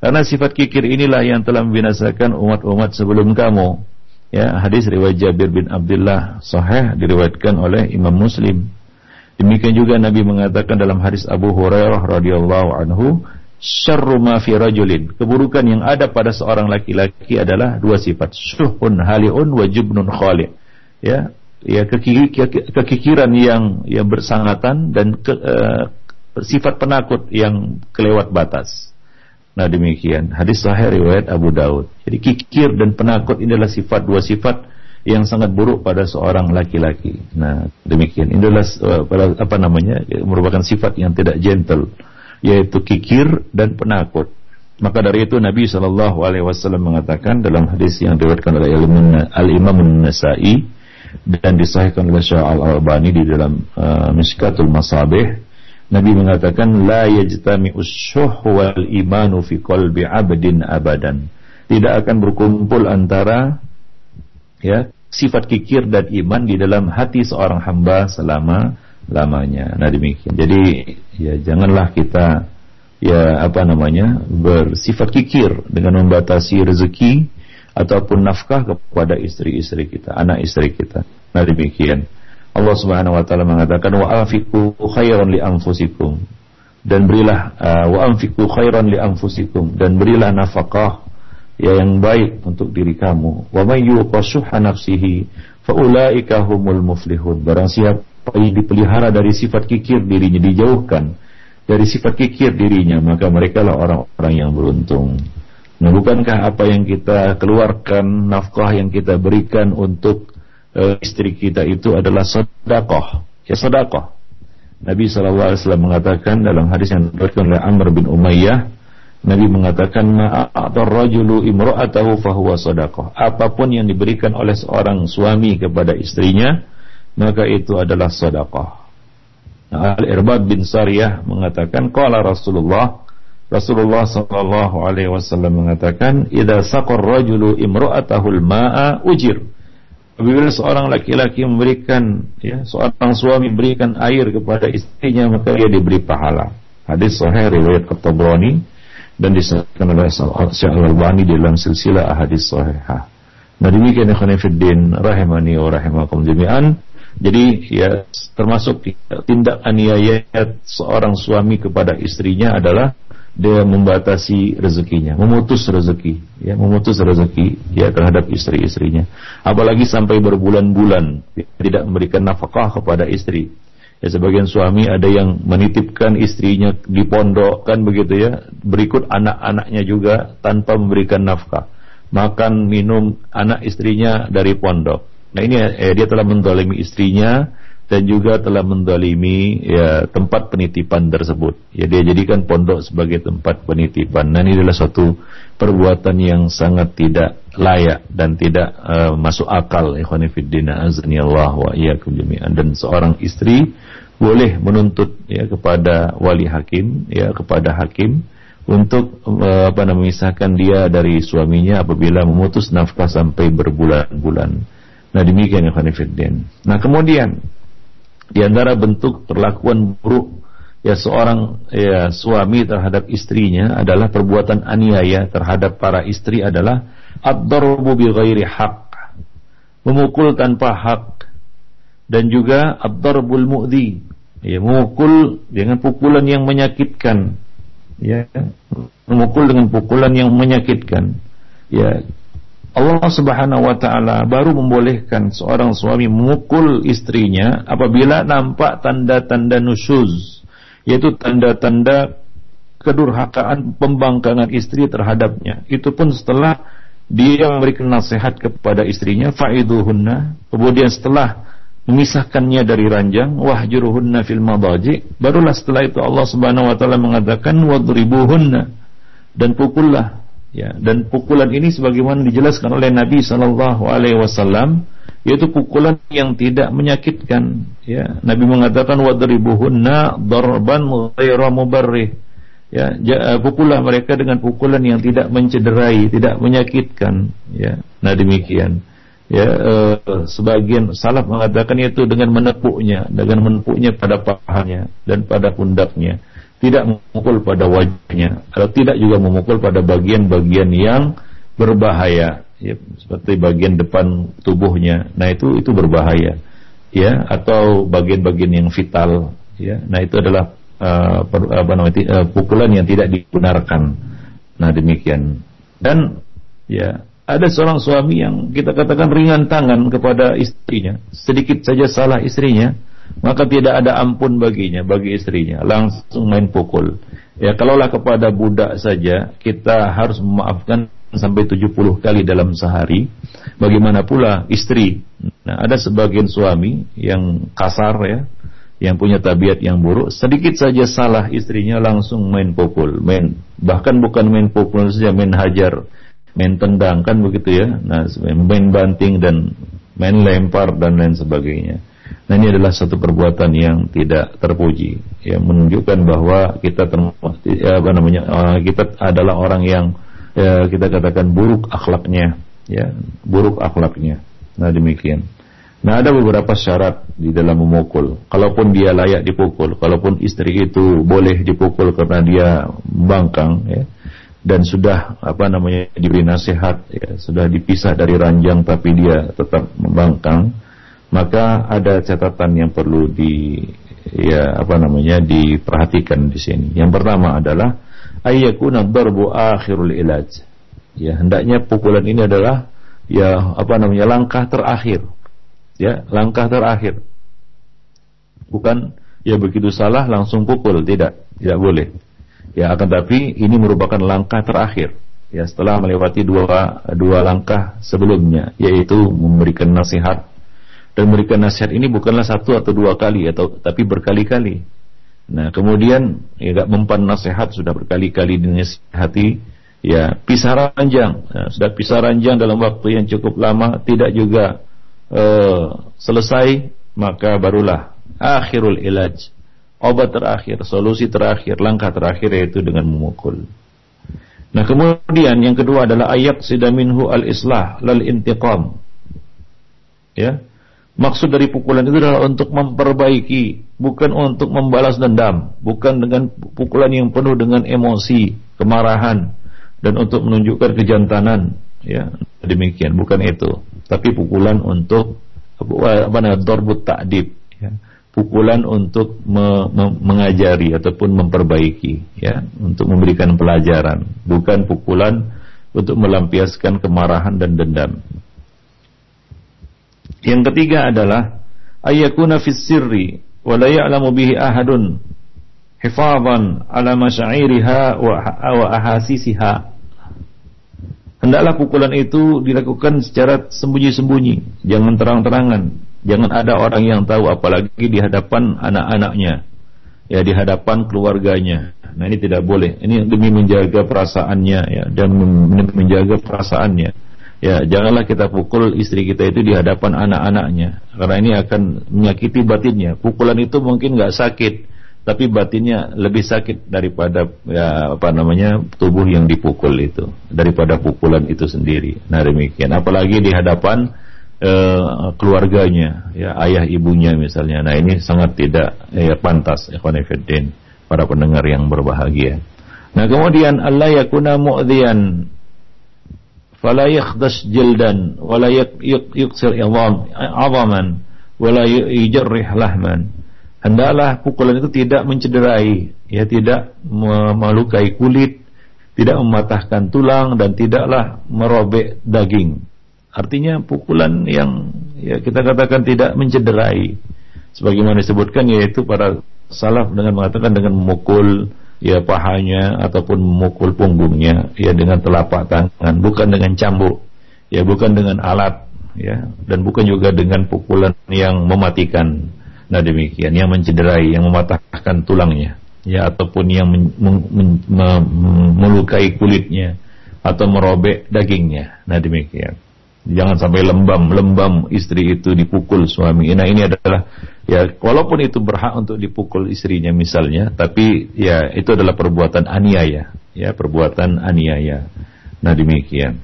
Karena sifat kikir inilah yang telah membinasakan umat-umat sebelum kamu. Ya, hadis riwayat Jabir bin Abdullah sahih diriwayatkan oleh Imam Muslim. Demikian juga Nabi mengatakan dalam hadis Abu Hurairah radhiyallahu anhu, syarru ma fi rajulin. Keburukan yang ada pada seorang laki-laki adalah dua sifat, syuhun haliun wa jubnun khali. Ya, ya kekikiran yang yang bersangatan dan ke, uh, sifat penakut yang kelewat batas. Nah demikian hadis sahih riwayat Abu Daud. Jadi kikir dan penakut ini adalah sifat dua sifat yang sangat buruk pada seorang laki-laki. Nah demikian ini adalah uh, apa namanya merupakan sifat yang tidak gentle yaitu kikir dan penakut. Maka dari itu Nabi Shallallahu Alaihi Wasallam mengatakan dalam hadis yang diriwayatkan oleh Al Imam Nasai dan disahihkan oleh Syekh Al-Albani di dalam uh, Miskatul Masabih Nabi mengatakan la yajtami usyuh wal imanu fi qalbi 'abdin. Tidak akan berkumpul antara ya sifat kikir dan iman di dalam hati seorang hamba selama lamanya. Nah demikian. Jadi ya janganlah kita ya apa namanya bersifat kikir dengan membatasi rezeki ataupun nafkah kepada istri-istri kita, anak istri kita. Nah demikian. Allah Subhanahu wa taala mengatakan wa anfiqu khairan li anfusikum dan berilah uh, wa anfiqu khairan li anfusikum dan berilah nafkah ya yang baik untuk diri kamu. Wa may yuqashuha nafsihi faulaika humul muflihun. Barang siapa yang dipelihara dari sifat kikir dirinya dijauhkan dari sifat kikir dirinya maka mereka lah orang-orang yang beruntung. Nah, bukankah apa yang kita keluarkan, nafkah yang kita berikan untuk uh, istri kita itu adalah sedekah? Ya sedekah. Nabi SAW mengatakan dalam hadis yang diriwayatkan oleh Amr bin Umayyah, Nabi mengatakan ma'atar rajulu imra'atahu fahuwa sedekah. Apa pun yang diberikan oleh seorang suami kepada istrinya, maka itu adalah sedekah. Nah, Al-Irbad bin Sariyah mengatakan qala Rasulullah Rasulullah sallallahu alaihi wasallam mengatakan, "Idza saqar rajulu imra'atahu al-ma'a ujir." Apabila seorang laki-laki memberikan ya, seorang suami memberikan air kepada istrinya, maka dia diberi pahala. Hadis sahih riwayat At-Tabrani dan disebutkan oleh Syekh Al-Albani dalam silsilah ahadits sahihah. Nah demikian ikhwan fillah rahimani wa rahimakum jami'an. Jadi ya termasuk tindak aniaya seorang suami kepada istrinya adalah dia membatasi rezekinya, memutus rezeki, ya memutus rezeki ya terhadap istri-istrinya. Apalagi sampai berbulan-bulan tidak memberikan nafkah kepada istri. Ya sebagian suami ada yang menitipkan istrinya di pondok kan begitu ya, berikut anak-anaknya juga tanpa memberikan nafkah. Makan, minum anak istrinya dari pondok. Nah ini eh, dia telah mendolimi istrinya dan juga telah mendolimi ya tempat penitipan tersebut. Ya dia jadikan pondok sebagai tempat penitipan. Nah ini adalah suatu perbuatan yang sangat tidak layak dan tidak uh, masuk akal. Allah wa jami'an. Dan seorang istri boleh menuntut ya kepada wali hakim ya kepada hakim untuk uh, apa namanya memisahkan dia dari suaminya apabila memutus nafkah sampai berbulan-bulan. Nah demikian ya. Nah kemudian di antara bentuk perlakuan buruk ya seorang ya suami terhadap istrinya adalah perbuatan aniaya terhadap para istri adalah ad-darbu bi ghairi haq. Memukul tanpa hak dan juga ad-darbul mu'dhi ya memukul dengan pukulan yang menyakitkan ya memukul dengan pukulan yang menyakitkan ya Allah Subhanahu wa taala baru membolehkan seorang suami memukul istrinya apabila nampak tanda-tanda nusyuz yaitu tanda-tanda kedurhakaan pembangkangan istri terhadapnya. Itu pun setelah dia memberikan nasihat kepada istrinya faiduhunna kemudian setelah memisahkannya dari ranjang wahjuruhunna fil madaji barulah setelah itu Allah Subhanahu wa taala mengatakan wadribuhunna dan pukullah ya dan pukulan ini sebagaimana dijelaskan oleh Nabi sallallahu alaihi wasallam yaitu pukulan yang tidak menyakitkan. Ya Nabi mengatakan wadribuhunna darban ghaira mubarrih. Ya pukullah mereka dengan pukulan yang tidak mencederai tidak menyakitkan. Ya nah demikian. Ya eh, sebagian salaf mengatakan itu dengan menepuknya dengan menepuknya pada pahanya dan pada pundaknya tidak memukul pada wajahnya. Atau tidak juga memukul pada bagian-bagian yang berbahaya. Ya, seperti bagian depan tubuhnya. Nah itu itu berbahaya. Ya atau bagian-bagian yang vital. Ya nah itu adalah uh, per, apa namanya uh, pukulan yang tidak dibenarkan. Nah demikian. Dan ya ada seorang suami yang kita katakan ringan tangan kepada istrinya, sedikit saja salah istrinya, maka tidak ada ampun baginya, bagi istrinya, langsung main pukul. Ya, kalaulah kepada budak saja kita harus memaafkan sampai 70 kali dalam sehari, bagaimana pula istri? Nah, ada sebagian suami yang kasar ya, yang punya tabiat yang buruk, sedikit saja salah istrinya langsung main pukul, main bahkan bukan main pukul saja, main hajar main tendang kan begitu ya? Nah main banting dan main lempar dan lain sebagainya nah ini adalah satu perbuatan yang tidak terpuji. Ya menunjukkan bahwa kita ya, apa namanya uh, kita adalah orang yang ya, kita katakan buruk akhlaknya ya buruk akhlaknya. Nah demikian. Nah ada beberapa syarat di dalam memukul. Kalaupun dia layak dipukul, kalaupun istri itu boleh dipukul karena dia bangkang, ya, dan sudah apa namanya diberi nasihat ya, sudah dipisah dari ranjang tapi dia tetap membangkang maka ada catatan yang perlu di ya apa namanya diperhatikan di sini. Yang pertama adalah ayyakuna darbu akhirul ilaj. Ya hendaknya pukulan ini adalah ya apa namanya langkah terakhir. Ya langkah terakhir. Bukan ya begitu salah langsung pukul. Tidak tidak boleh. Ya akan tapi ini merupakan langkah terakhir. Ya setelah melewati dua dua langkah sebelumnya yaitu memberikan nasihat dan memberikan nasihat ini bukanlah satu atau dua kali atau tapi berkali-kali. Nah kemudian ya gak mempan nasihat sudah berkali-kali dinasihati ya pisah ranjang ya, sudah pisah ranjang dalam waktu yang cukup lama tidak juga uh, selesai maka barulah akhirul ilaj obat terakhir, solusi terakhir, langkah terakhir yaitu dengan memukul. Nah kemudian yang kedua adalah ayat sidaminhu al-islah lal intiqam. Ya, Maksud dari pukulan itu adalah untuk memperbaiki, bukan untuk membalas dendam, bukan dengan pukulan yang penuh dengan emosi, kemarahan, dan untuk menunjukkan kejantanan. Ya, demikian, bukan itu. Tapi pukulan untuk apa namanya, dorbut takdib. Ya. Pukulan untuk me, me, mengajari ataupun memperbaiki, ya, untuk memberikan pelajaran, bukan pukulan untuk melampiaskan kemarahan dan dendam. Yang ketiga adalah ayakuna fis sirri wa la ya'lamu bihi ahadun hifadhan ala masyairiha wa ahasisiha. Hendaklah pukulan itu dilakukan secara sembunyi-sembunyi, jangan terang-terangan. Jangan ada orang yang tahu apalagi di hadapan anak-anaknya. Ya di hadapan keluarganya. Nah ini tidak boleh. Ini demi menjaga perasaannya ya dan menjaga perasaannya Ya, janganlah kita pukul istri kita itu di hadapan anak-anaknya, karena ini akan menyakiti batinnya. Pukulan itu mungkin nggak sakit, tapi batinnya lebih sakit daripada ya apa namanya tubuh yang dipukul itu, daripada pukulan itu sendiri. Nah demikian, apalagi di hadapan uh, keluarganya, ya ayah ibunya misalnya. Nah ini sangat tidak ya, pantas, Ikhwanifidin, para pendengar yang berbahagia. Nah kemudian Allah yakuna mu'dhiyan fala yakhdash jildan wala yuksir azaman wala yujarrih lahman hendaklah pukulan itu tidak mencederai ya tidak melukai kulit tidak mematahkan tulang dan tidaklah merobek daging. Artinya pukulan yang ya kita katakan tidak mencederai. Sebagaimana disebutkan yaitu para salaf dengan mengatakan dengan memukul ya pahanya ataupun memukul punggungnya ya dengan telapak tangan bukan dengan cambuk ya bukan dengan alat ya dan bukan juga dengan pukulan yang mematikan. Nah demikian yang mencederai yang mematahkan tulangnya ya ataupun yang men, men, men, men, melukai kulitnya atau merobek dagingnya. Nah demikian. Jangan sampai lembam-lembam istri itu dipukul suami. Nah ini adalah ya walaupun itu berhak untuk dipukul istrinya misalnya, tapi ya itu adalah perbuatan aniaya, ya perbuatan aniaya. Nah demikian.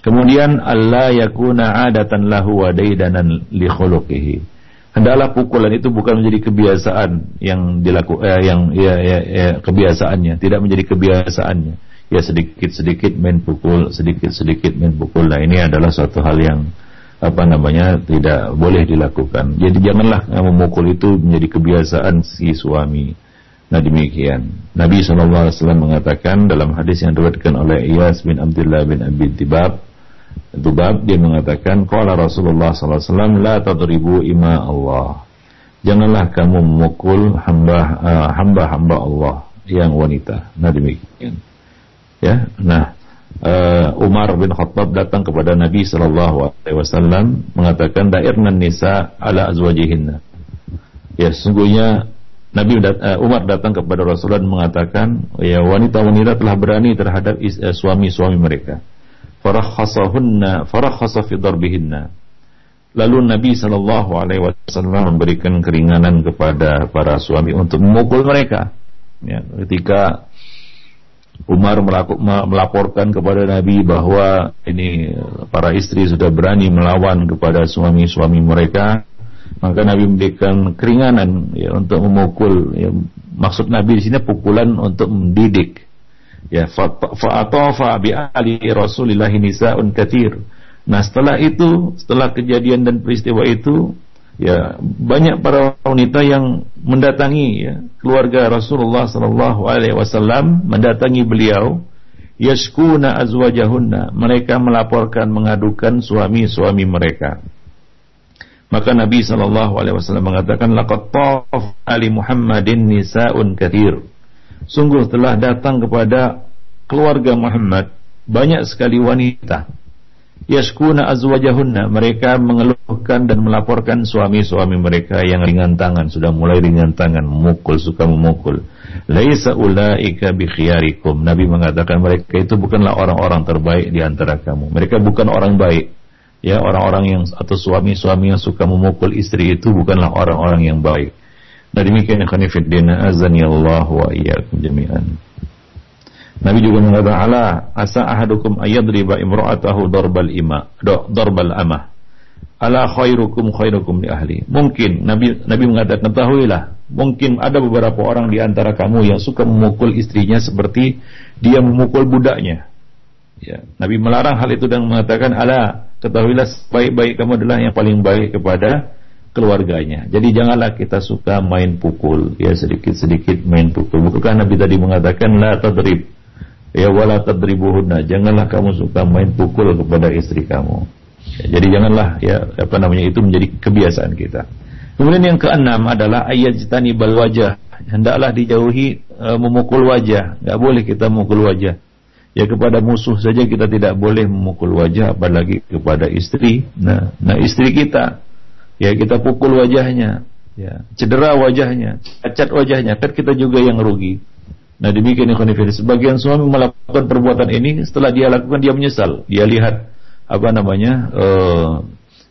Kemudian Allah yakuna adatan lahu wa daidanan li khuluqihi. Hendaklah pukulan itu bukan menjadi kebiasaan yang dilakukan eh, yang ya, ya, ya kebiasaannya, tidak menjadi kebiasaannya ya sedikit-sedikit main pukul, sedikit-sedikit main pukul. Nah ini adalah suatu hal yang apa namanya tidak boleh dilakukan. Jadi janganlah memukul itu menjadi kebiasaan si suami. Nah demikian. Nabi SAW mengatakan dalam hadis yang diriwayatkan oleh Iyas bin Abdullah bin Abi Tibab, Tubab dia mengatakan, Qala Rasulullah SAW, La tadribu ima Allah. Janganlah kamu memukul hamba-hamba uh, Allah yang wanita. Nah demikian. Ya, nah uh, Umar bin Khattab datang kepada Nabi Shallallahu Alaihi Wasallam mengatakan dairnan nisa ala azwajihinna. Ya, sungguhnya Nabi uh, Umar datang kepada Rasulullah mengatakan, ya wanita-wanita telah berani terhadap uh, suami-suami mereka. Farakhasahunna farakhasa fi darbihinna. Lalu Nabi Shallallahu Alaihi Wasallam memberikan keringanan kepada para suami untuk memukul mereka. Ya, ketika Umar melaporkan kepada Nabi bahwa ini para istri sudah berani melawan kepada suami-suami mereka, maka Nabi memberikan keringanan ya, untuk memukul. Ya, maksud Nabi di sini pukulan untuk mendidik. Ya, fa'atafa bi ali Rasulillah nisaun katsir. Nah, setelah itu, setelah kejadian dan peristiwa itu, ya banyak para wanita yang mendatangi ya, keluarga Rasulullah sallallahu alaihi wasallam mendatangi beliau yashkuna azwajahunna mereka melaporkan mengadukan suami-suami mereka. Maka Nabi sallallahu alaihi wasallam mengatakan laqad taf ali Muhammadin nisaun kathir. Sungguh telah datang kepada keluarga Muhammad banyak sekali wanita yashkuna azwajahunna. Mereka mengeluhkan dan melaporkan suami-suami mereka yang ringan tangan sudah mulai ringan tangan memukul suka memukul. Laisa ulaika bi khiyarikum. Nabi mengatakan mereka itu bukanlah orang-orang terbaik di antara kamu. Mereka bukan orang baik. Ya orang-orang yang atau suami-suami yang suka memukul istri itu bukanlah orang-orang yang baik. Nah demikian fillah azani Allah wa iyyakum jami'an Nabi juga mengatakan ala asa ahadukum ayadriba imra'atahu darbal ima darbal amah ala khairukum khairukum li ahli. Mungkin Nabi Nabi mengatakan ketahuilah, mungkin ada beberapa orang di antara kamu yang suka memukul istrinya seperti dia memukul budaknya. Ya, Nabi melarang hal itu dan mengatakan ala ketahuilah baik-baik kamu adalah yang paling baik kepada keluarganya. Jadi janganlah kita suka main pukul, ya sedikit-sedikit main pukul. Bukankah Nabi tadi mengatakan la tadrib ya wala tadribuhunna. Janganlah kamu suka main pukul kepada istri kamu. Jadi janganlah ya apa namanya itu menjadi kebiasaan kita. Kemudian yang keenam adalah ayat jitani bal wajah. Hendaklah dijauhi e, memukul wajah. Tidak boleh kita memukul wajah. Ya kepada musuh saja kita tidak boleh memukul wajah, apalagi kepada istri. Nah, nah istri kita, ya kita pukul wajahnya, ya cedera wajahnya, cacat wajahnya, kan kita juga yang rugi. Nah demikian ikhwan Sebagian suami melakukan perbuatan ini setelah dia lakukan dia menyesal. Dia lihat apa namanya uh,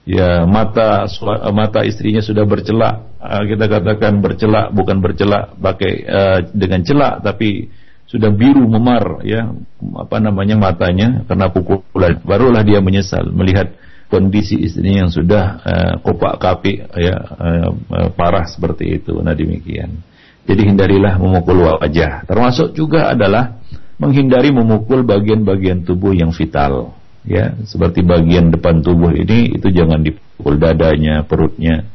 ya mata mata istrinya sudah bercelak. Uh, kita katakan bercelak bukan bercelak pakai uh, dengan celak tapi sudah biru memar ya apa namanya matanya karena pukulan. Barulah dia menyesal melihat kondisi istrinya yang sudah uh, kopak kapi ya uh, uh, parah seperti itu. Nah demikian jadi hindarilah memukul wajah. Termasuk juga adalah menghindari memukul bagian-bagian tubuh yang vital. Ya seperti bagian depan tubuh ini itu jangan dipukul dadanya perutnya.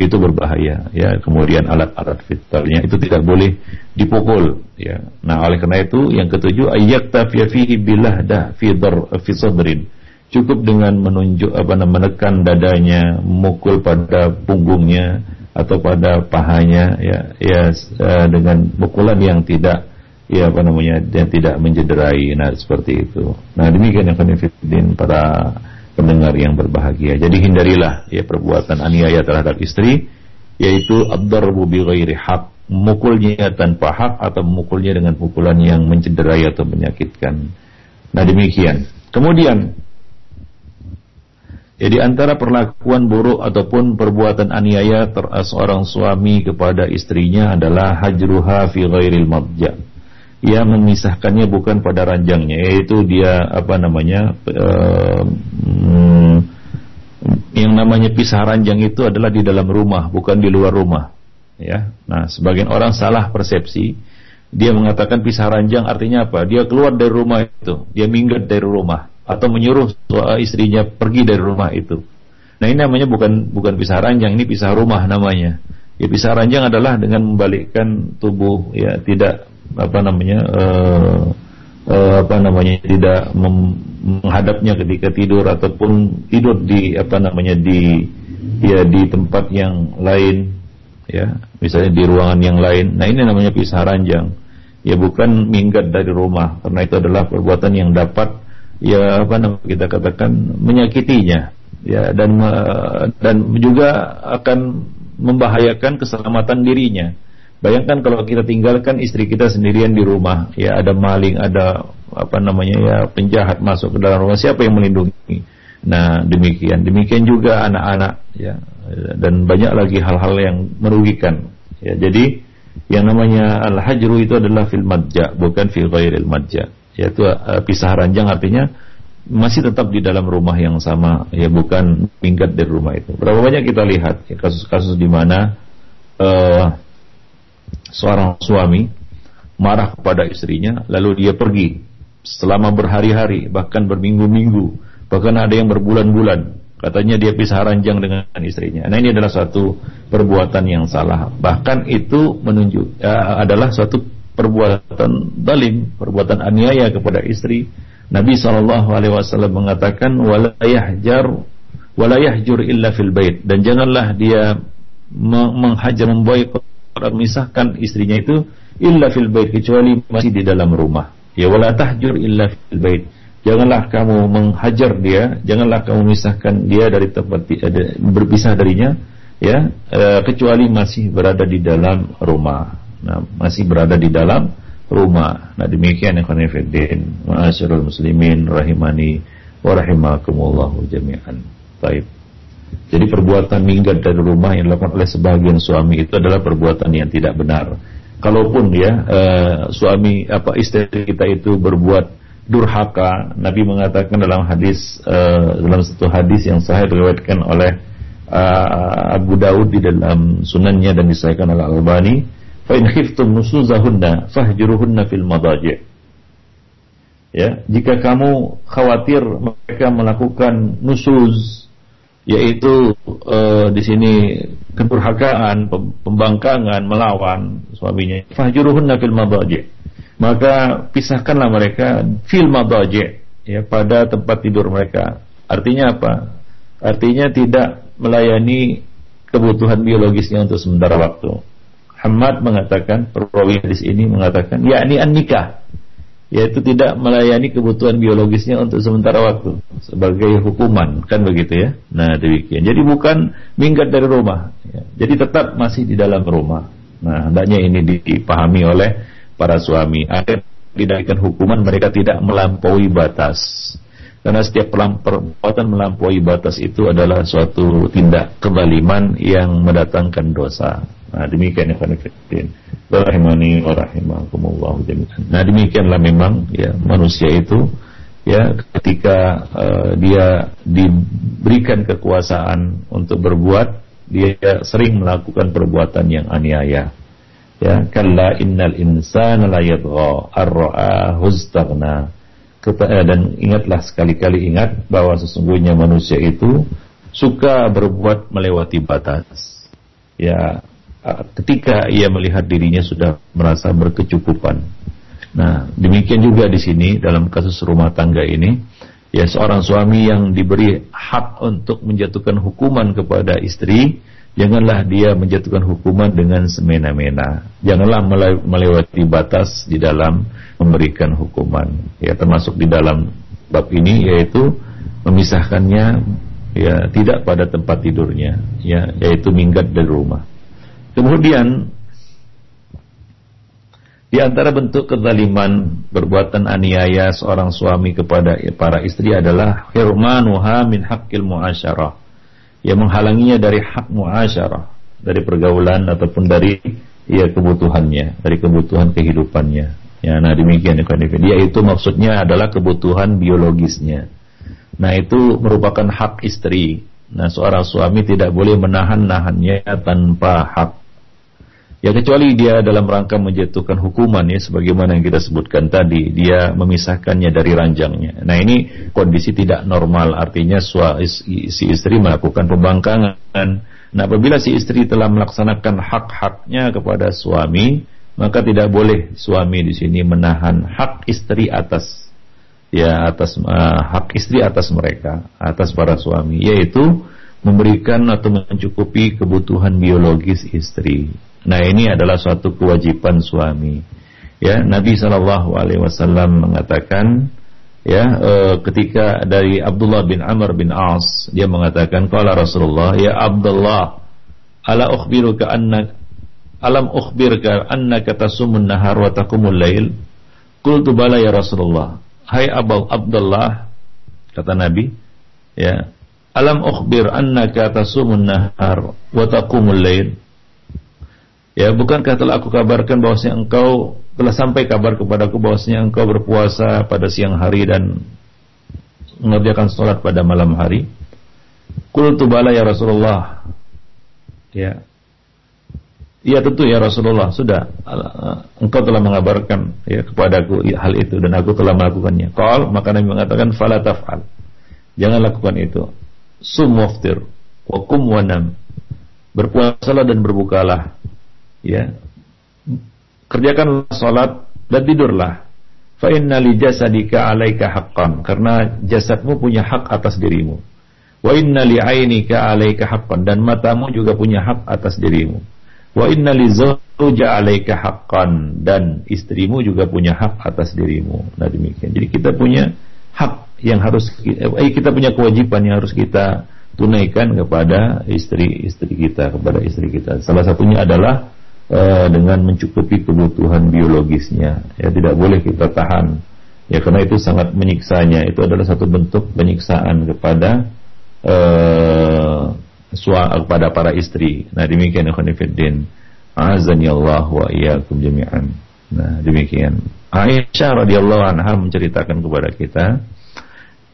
Itu berbahaya. Ya kemudian alat-alat vitalnya itu tidak boleh dipukul. Ya. Nah oleh karena itu yang ketujuh ayat tafiya fihi bilahdah fi dar fi sadrin. Cukup dengan menunjuk apa namanya menekan dadanya memukul pada punggungnya atau pada pahanya ya ya uh, dengan pukulan yang tidak ya apa namanya yang tidak mencederai. Nah seperti itu. Nah demikian yang konfidin para pendengar yang berbahagia. Jadi hindarilah ya perbuatan aniaya terhadap istri yaitu abdarbu bi ghairi hak memukulnya tanpa hak atau memukulnya dengan pukulan yang mencederai atau menyakitkan. Nah demikian. Kemudian ya, antara perlakuan buruk ataupun perbuatan aniaya seorang suami kepada istrinya adalah hajruha fi ghairil madja. Ia memisahkannya bukan pada ranjangnya yaitu dia apa namanya uh, yang namanya pisah ranjang itu adalah di dalam rumah bukan di luar rumah. Ya nah sebagian orang salah persepsi. Dia mengatakan pisah ranjang artinya apa? Dia keluar dari rumah itu dia minggat dari rumah atau menyuruh istrinya pergi dari rumah itu. Nah ini namanya bukan bukan pisah ranjang ini pisah rumah namanya. Ya pisah ranjang adalah dengan membalikkan tubuh ya tidak apa namanya uh, uh, apa namanya tidak menghadapnya ketika tidur ataupun tidur di apa namanya di ya di tempat yang lain ya misalnya di ruangan yang lain. Nah ini namanya pisah ranjang. Ya bukan minggat dari rumah karena itu adalah perbuatan yang dapat ya apa namanya kita katakan menyakitinya ya dan dan juga akan membahayakan keselamatan dirinya Bayangkan kalau kita tinggalkan istri kita sendirian di rumah, ya ada maling, ada apa namanya ya penjahat masuk ke dalam rumah, siapa yang melindungi? Nah demikian, demikian juga anak-anak, ya dan banyak lagi hal-hal yang merugikan. Ya jadi yang namanya al-hajru itu adalah fil madja, bukan fil ghairil madja. Yaitu uh, pisah ranjang artinya masih tetap di dalam rumah yang sama, ya bukan minggat dari rumah itu. Berapa banyak kita lihat ya, kasus-kasus di mana uh, seorang suami marah kepada istrinya lalu dia pergi selama berhari-hari bahkan berminggu-minggu bahkan ada yang berbulan-bulan. Katanya dia pisah ranjang dengan istrinya. Nah ini adalah suatu perbuatan yang salah. Bahkan itu menunjuk uh, adalah suatu perbuatan dalim perbuatan aniaya kepada istri Nabi Shallallahu Alaihi Wasallam mengatakan walayahjar walayahjur illa fil bait dan janganlah dia menghajar memboikot memisahkan istrinya itu illa fil bait kecuali masih di dalam rumah. Ya wala tahjur illa fil bait. Janganlah kamu menghajar dia, janganlah kamu memisahkan dia dari tempat berpisah darinya ya e, kecuali masih berada di dalam rumah. Nah, masih berada di dalam rumah. Nah, demikian ikhwan fillah, ma'asyiral muslimin rahimani wa jami'an. Baik. Jadi perbuatan minggat dari rumah yang dilakukan oleh sebagian suami itu adalah perbuatan yang tidak benar. Kalaupun ya uh, suami apa istri kita itu berbuat durhaka. Nabi mengatakan dalam hadis uh, dalam satu hadis yang sahih diriwayatkan oleh uh, Abu Daud di dalam sunannya dan disahkan oleh Al-Albani, "Fa in khiftum nusuzahunna fahjuruhunna fil madaji'." Ya, jika kamu khawatir mereka melakukan nusuz yaitu uh, di sini kedurhakaan, pembangkangan, melawan suaminya. Fahjuruhunna fil madaji. Maka pisahkanlah mereka fil madaji ya pada tempat tidur mereka. Artinya apa? Artinya tidak melayani kebutuhan biologisnya untuk sementara waktu. Hamad mengatakan, perawi hadis ini mengatakan, yakni an nikah yaitu tidak melayani kebutuhan biologisnya untuk sementara waktu sebagai hukuman. Kan begitu ya? Nah demikian. Jadi bukan minggat dari rumah. Ya. jadi tetap masih di dalam rumah. Nah hendaknya ini dipahami oleh para suami. Agar tidak hukuman mereka tidak melampaui batas. Karena setiap perbuatan melampaui batas itu adalah suatu tindak kezaliman yang mendatangkan dosa Nah demikian ya Fanifidin Rahimani wa rahimakumullah Nah demikianlah memang ya manusia itu ya ketika uh, dia diberikan kekuasaan untuk berbuat dia sering melakukan perbuatan yang aniaya. Ya kalla innal insana la yadgha ar-ra'ahu eh, dan ingatlah sekali-kali ingat bahwa sesungguhnya manusia itu suka berbuat melewati batas. Ya ketika ia melihat dirinya sudah merasa berkecukupan. Nah, demikian juga di sini dalam kasus rumah tangga ini, ya seorang suami yang diberi hak untuk menjatuhkan hukuman kepada istri, janganlah dia menjatuhkan hukuman dengan semena-mena. Janganlah melewati batas di dalam memberikan hukuman. Ya, termasuk di dalam bab ini yaitu memisahkannya ya tidak pada tempat tidurnya, ya yaitu minggat dari rumah. Kemudian di antara bentuk kezaliman perbuatan aniaya seorang suami kepada para istri adalah hirmanuha min haqqil muasyarah. Yang menghalanginya dari hak muasyarah, dari pergaulan ataupun dari ya kebutuhannya, dari kebutuhan kehidupannya. Ya, nah demikian Dia itu maksudnya adalah kebutuhan biologisnya. Nah itu merupakan hak istri. Nah seorang suami tidak boleh menahan-nahannya tanpa hak Ya kecuali dia dalam rangka menjatuhkan hukuman ya sebagaimana yang kita sebutkan tadi, dia memisahkannya dari ranjangnya. Nah, ini kondisi tidak normal artinya si istri melakukan pembangkangan. Nah, apabila si istri telah melaksanakan hak-haknya kepada suami, maka tidak boleh suami di sini menahan hak istri atas ya atas uh, hak istri atas mereka, atas para suami, yaitu memberikan atau mencukupi kebutuhan biologis istri. Nah ini adalah suatu kewajiban suami. Ya Nabi Shallallahu Alaihi Wasallam mengatakan ya e, ketika dari Abdullah bin Amr bin As dia mengatakan kalau Rasulullah ya Abdullah ala ukhbiruka anna alam ukhbirka annaka tasumun nahar wa taqumul lail qultu bala ya Rasulullah hai Abu Abdullah kata Nabi ya alam ukhbir annaka tasumun nahar wa taqumul lail Ya, bukankah telah aku kabarkan bahwasanya engkau telah sampai kabar kepadaku bahwasanya engkau berpuasa pada siang hari dan mengerjakan sholat pada malam hari? Qultu bala ya Rasulullah. Ya. Iya tentu ya Rasulullah, sudah engkau telah mengabarkan ya kepadaku hal itu dan aku telah melakukannya. Qal maka Nabi mengatakan fala taf'al. Jangan lakukan itu. Sum waftir wa kum wanam. Berpuasalah dan berbukalah ya. Kerjakanlah salat dan tidurlah. Fa inna li jasadika alaika haqqan. Karena jasadmu punya hak atas dirimu. Wa inna li ainika alaika haqqan. Dan matamu juga punya hak atas dirimu. Wa inna li zawja alaika haqqan. Dan istrimu juga punya hak atas dirimu. Nah demikian. Jadi kita punya hak yang harus eh, kita punya kewajiban yang harus kita tunaikan kepada istri-istri kita kepada istri kita. Salah satunya adalah uh, dengan mencukupi kebutuhan biologisnya. Ya tidak boleh kita tahan. Ya karena itu sangat menyiksanya. Itu adalah satu bentuk penyiksaan kepada uh, kepada para istri. Nah demikian ikhwan fillah. Azani Allah wa iyyakum jami'an. Nah, demikian. Aisyah radhiyallahu anha menceritakan kepada kita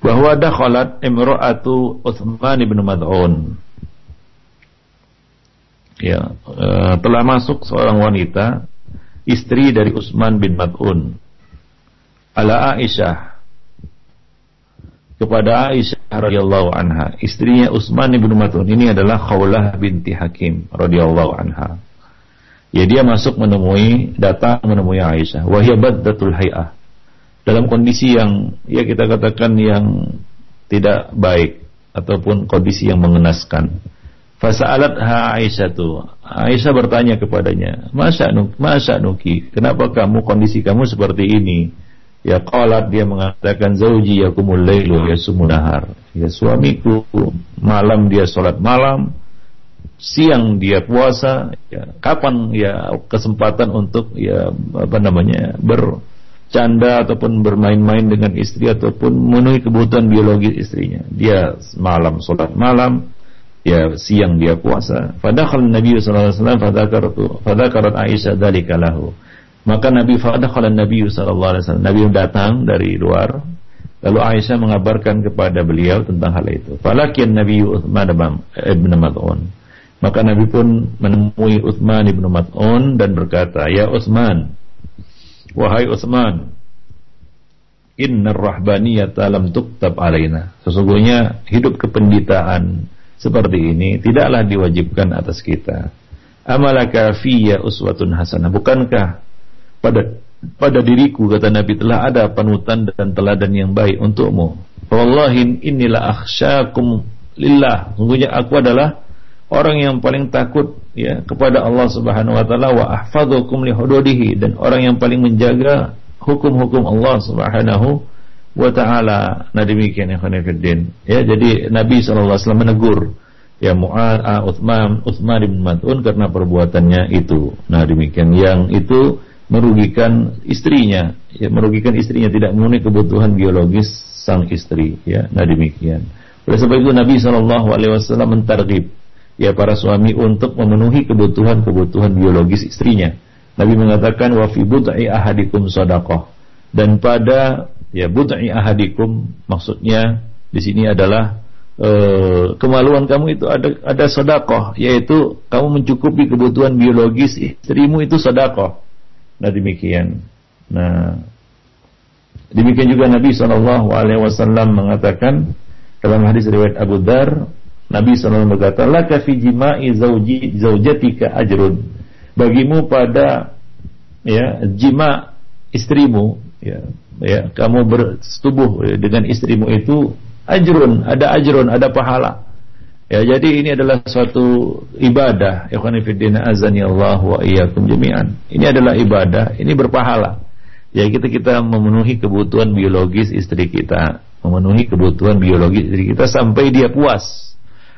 bahwa dakhalat imra'atu Utsman bin Mad'un. Ya, e, telah masuk seorang wanita istri dari Utsman bin Mad'un ala Aisyah. Kepada Aisyah radhiyallahu anha istrinya Utsman bin Mad'un ini adalah Khawlah binti Hakim radhiyallahu anha. Ya dia masuk menemui datang menemui Aisyah. Wahya baddatul hay'ah. Dalam kondisi yang ya kita katakan yang tidak baik ataupun kondisi yang mengenaskan. Fasa'alat ha Aisyah tu. Aisyah bertanya kepadanya, "Masa nuk, masa nuki? Kenapa kamu kondisi kamu seperti ini?" Ya qalat dia mengatakan zauji yakumul lailu yasumun nahar. Ya suamiku malam dia salat malam, siang dia puasa, ya kapan ya kesempatan untuk ya apa namanya ber canda ataupun bermain-main dengan istri ataupun memenuhi kebutuhan biologis istrinya. Dia malam sholat malam, ya siang dia puasa. Fadakhal Nabi sallallahu alaihi wasallam fadakaratu fadakarat Aisyah dzalika lahu. Maka Nabi fadakhal Nabi sallallahu alaihi wasallam. Nabi datang dari luar Lalu Aisyah mengabarkan kepada beliau tentang hal itu. Falakian Nabi Uthman ibn Mad'un. Maka Nabi pun menemui Uthman ibn Mad'un dan berkata, Ya Uthman, Wahai Utsman, Inna rahbaniyata lam tuktab alaina. Sesungguhnya hidup kependitaan seperti ini tidaklah diwajibkan atas kita. Amalaka fiyya uswatun hasanah. Bukankah pada pada diriku kata Nabi telah ada panutan dan teladan yang baik untukmu. Wallahi inilah akhsyakum lillah. Sungguhnya aku adalah orang yang paling takut ya kepada Allah Subhanahu wa taala wa ahfadzukum li hududihi dan orang yang paling menjaga hukum-hukum Allah Subhanahu wa taala. Nah demikian ya khonifuddin. Ya jadi Nabi wasallam menegur ya Mu'ad, uh, Uthman, Uthman bin Mat'un karena perbuatannya itu. Nah demikian yang itu merugikan istrinya, ya merugikan istrinya tidak memenuhi kebutuhan biologis sang istri ya. Nah demikian. Oleh sebab itu Nabi sallallahu alaihi wasallam mentarghib ya para suami untuk memenuhi kebutuhan-kebutuhan biologis istrinya. Nabi mengatakan wa fi bud'i ahadikum sadaqah. Dan pada ya bud'i ahadikum maksudnya di sini adalah e, kemaluan kamu itu ada ada sedekah yaitu kamu mencukupi kebutuhan biologis istrimu itu sedekah. Nah demikian. Nah demikian juga Nabi Shallallahu alaihi wasallam mengatakan dalam hadis riwayat Abu Dar Nabi SAW berkata, Laka fi jima'i zauji, zaujatika ajrun. Bagimu pada ya jima istrimu, ya, ya kamu bersetubuh dengan istrimu itu ajrun, ada ajrun, ada pahala. Ya, jadi ini adalah suatu ibadah. Ya azani Allah wa iyyakum jami'an. Ini adalah ibadah, ini berpahala. Ya kita kita memenuhi kebutuhan biologis istri kita, memenuhi kebutuhan biologis istri kita sampai dia puas.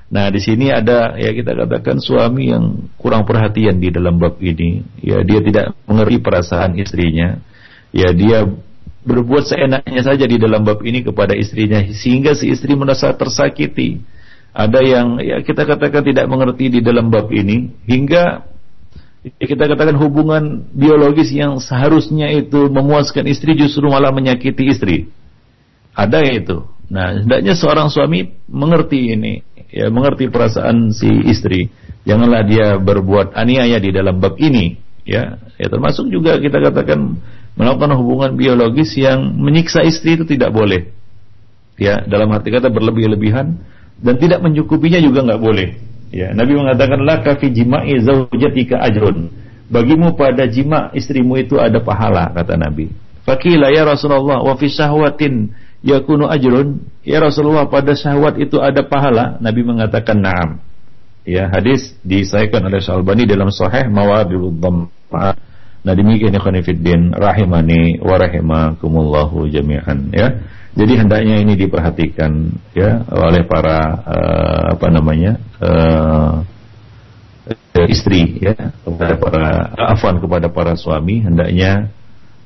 Nah, di sini ada ya kita katakan suami yang kurang perhatian di dalam bab ini. Ya, dia tidak mengerti perasaan istrinya. Ya, dia berbuat seenaknya saja di dalam bab ini kepada istrinya sehingga si istri merasa tersakiti. Ada yang ya kita katakan tidak mengerti di dalam bab ini hingga kita katakan hubungan biologis yang seharusnya itu memuaskan istri justru malah menyakiti istri. Ada itu. Nah, hendaknya seorang suami mengerti ini ya mengerti perasaan si istri. Janganlah dia berbuat aniaya di dalam bab ini, ya. Ya termasuk juga kita katakan melakukan hubungan biologis yang menyiksa istri itu tidak boleh. Ya, dalam arti kata berlebih-lebihan dan tidak mencukupinya juga nggak boleh. Ya, Nabi mengatakan la fi jima'i zaujatika ajrun. Bagimu pada jima istrimu itu ada pahala kata Nabi. Fakila ya Rasulullah wa fi syahwatin yakunu ajrun ya Rasulullah pada syahwat itu ada pahala Nabi mengatakan na'am ya hadis disahkan oleh Syalbani dalam sahih mawadul dhamma nah demikian ya khonifuddin rahimani wa rahimakumullahu jami'an ya. Jadi hendaknya ini diperhatikan ya oleh para uh, apa namanya uh, istri ya kepada para afwan kepada para suami hendaknya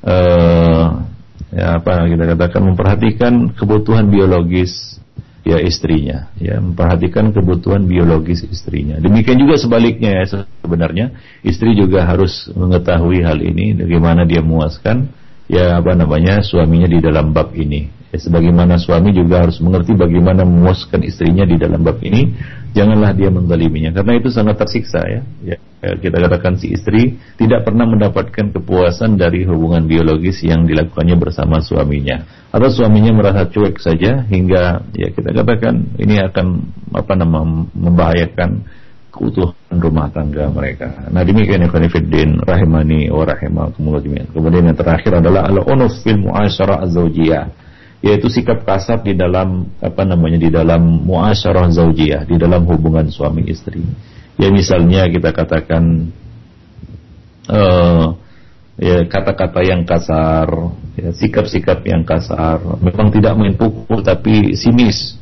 uh, ya apa kita katakan memperhatikan kebutuhan biologis ya istrinya, ya memperhatikan kebutuhan biologis istrinya. Demikian juga sebaliknya ya sebenarnya istri juga harus mengetahui hal ini, bagaimana dia memuaskan ya apa namanya suaminya di dalam bab ini. Ya, sebagaimana suami juga harus mengerti bagaimana memuaskan istrinya di dalam bab ini, janganlah dia mendaliminya karena itu sangat tersiksa ya. ya. Kita katakan si istri tidak pernah mendapatkan kepuasan dari hubungan biologis yang dilakukannya bersama suaminya atau suaminya merasa cuek saja hingga ya kita katakan ini akan apa nama membahayakan keutuhan rumah tangga mereka. Nah demikian ya Fiddin rahimani wa rahimakumullah Kemudian yang terakhir adalah al-unuf fil muasyarah az-zawjiyah yaitu sikap kasar di dalam apa namanya di dalam muasyarah zaujiyah di dalam hubungan suami istri. Ya misalnya kita katakan uh, ya kata-kata yang kasar ya sikap-sikap yang kasar. Memang tidak main pukul tapi sinis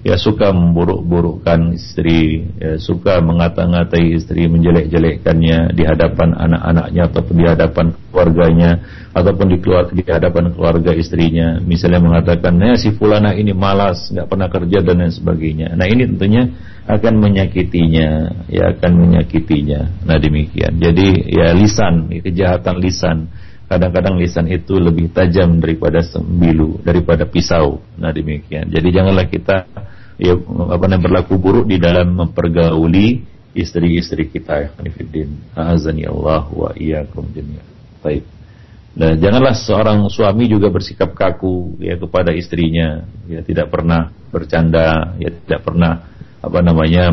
ya suka memburuk-burukkan istri, ya, suka mengata-ngatai istri, menjelek-jelekkannya di hadapan anak-anaknya ataupun di hadapan keluarganya ataupun di, keluar, di hadapan keluarga istrinya. Misalnya mengatakan, "Ya si fulana ini malas, nggak pernah kerja dan lain sebagainya." Nah, ini tentunya akan menyakitinya, ya akan menyakitinya. Nah, demikian. Jadi, ya lisan, kejahatan lisan kadang-kadang lisan itu lebih tajam daripada sembilu, daripada pisau. Nah demikian. Jadi janganlah kita ya apa namanya berlaku buruk di dalam mempergauli istri-istri kita ya Allah wa iyyakum jami'an. Baik. Nah, janganlah seorang suami juga bersikap kaku ya kepada istrinya, ya tidak pernah bercanda, ya tidak pernah apa namanya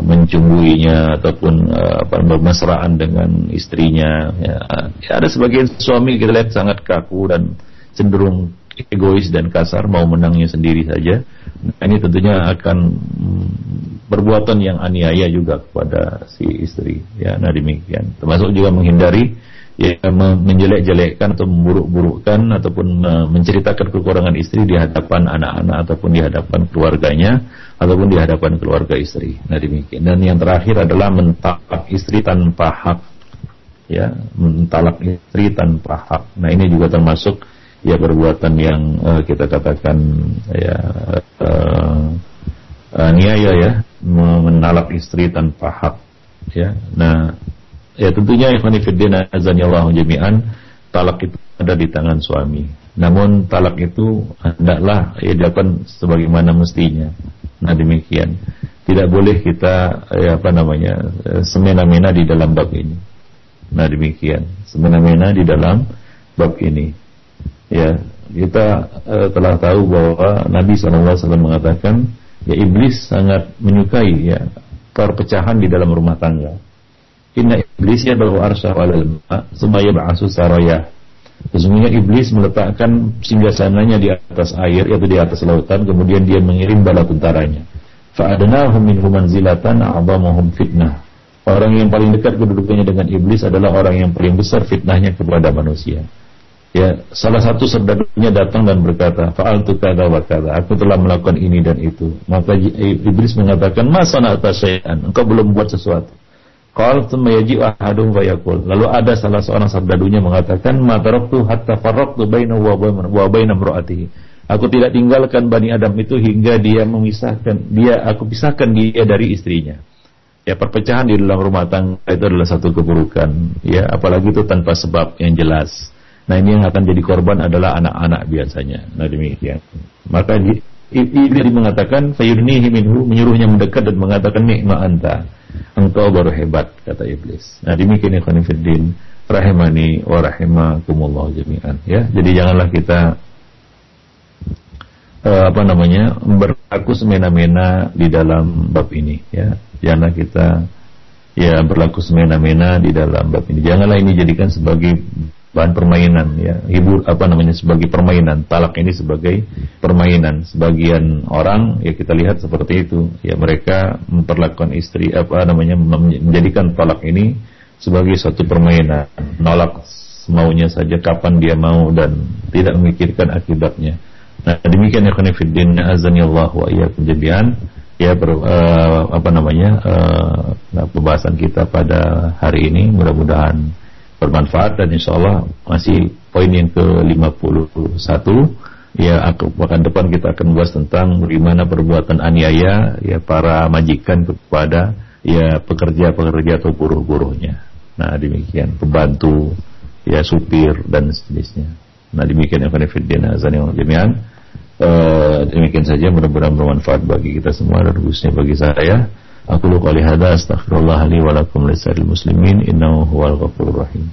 mencumbuinya ataupun uh, apa bermesraan dengan istrinya ya. ya ada sebagian suami kita lihat sangat kaku dan cenderung egois dan kasar mau menangnya sendiri saja. Nah, ini tentunya akan mm, perbuatan yang aniaya juga kepada si istri. Ya nah demikian. Termasuk juga menghindari ya menjelek-jelekkan atau memburuk-burukkan ataupun menceritakan kekurangan istri di hadapan anak-anak ataupun di hadapan keluarganya ataupun di hadapan keluarga istri. Nah demikian. Dan yang terakhir adalah mentalak istri tanpa hak. Ya, mentalak istri tanpa hak. Nah ini juga termasuk ya perbuatan yang uh, kita katakan ya uh, uh, niaya ya menalak istri tanpa hak. Ya, nah Ya tentunya ikhwan fillah azanillahu jami'an talak itu ada di tangan suami. Namun talak itu hendaklah ya dilakukan sebagaimana mestinya. Nah demikian. Tidak boleh kita ya apa namanya semena-mena di dalam bab ini. Nah demikian. Semena-mena di dalam bab ini. Ya, kita uh, telah tahu bahwa Nabi SAW mengatakan ya iblis sangat menyukai ya perpecahan di dalam rumah tangga. Inna iblis ya baru arsyahu alal ma' Sumaya ba'asu saraya Sesungguhnya iblis meletakkan singgasananya di atas air Yaitu di atas lautan Kemudian dia mengirim bala tentaranya Fa'adanahum minhu manzilatan a'zamahum fitnah Orang yang paling dekat kedudukannya dengan iblis adalah orang yang paling besar fitnahnya kepada manusia. Ya, salah satu serdadunya datang dan berkata, "Fa'altu kada wa kada." Aku telah melakukan ini dan itu. Maka iblis mengatakan, "Masa atas syai'an?" Engkau belum buat sesuatu. Qal thumma ahadum. Lalu ada salah seorang sabdadunya mengatakan, "Ma taraktu hatta farraqtu bainahu wa baina imraatihi." Aku tidak tinggalkan Bani Adam itu hingga dia memisahkan dia aku pisahkan dia dari istrinya. Ya perpecahan di dalam rumah tangga itu adalah satu keburukan, ya apalagi itu tanpa sebab yang jelas. Nah ini yang akan jadi korban adalah anak-anak biasanya. Nah demikian. Maka Iblis mengatakan fayurnihi minhu menyuruhnya mendekat dan mengatakan nikma anta engkau baru hebat kata iblis. Nah demikian ikhwan fillah rahimani wa rahimakumullah jami'an ya. Jadi janganlah kita uh, apa namanya berlaku semena-mena di dalam bab ini ya. Janganlah kita ya berlaku semena-mena di dalam bab ini. Janganlah ini jadikan sebagai bahan permainan ya. Hibur apa namanya sebagai permainan. Talak ini sebagai permainan. Sebagian orang ya kita lihat seperti itu. Ya mereka memperlakukan istri apa namanya menjadikan talak ini sebagai suatu permainan. Nolak semaunya saja kapan dia mau dan tidak memikirkan akibatnya. Nah demikian ya khonifuddin azanillah wa iyyakum jami'an. Ya ber, uh, apa namanya uh, nah, pembahasan kita pada hari ini. Mudah-mudahan bermanfaat dan insya Allah masih poin yang ke-51 ya akan depan kita akan bahas tentang bagaimana perbuatan aniaya ya para majikan kepada ya pekerja-pekerja atau buruh-buruhnya. Nah demikian pembantu ya supir dan sejenisnya. Nah demikian yang Azan yang demikian. Uh, demikian saja mudah-mudahan bermanfaat bagi kita semua dan khususnya bagi saya. أقول قولي هذا أستغفر الله لي ولكم لسائر المسلمين إنه هو الغفور الرحيم.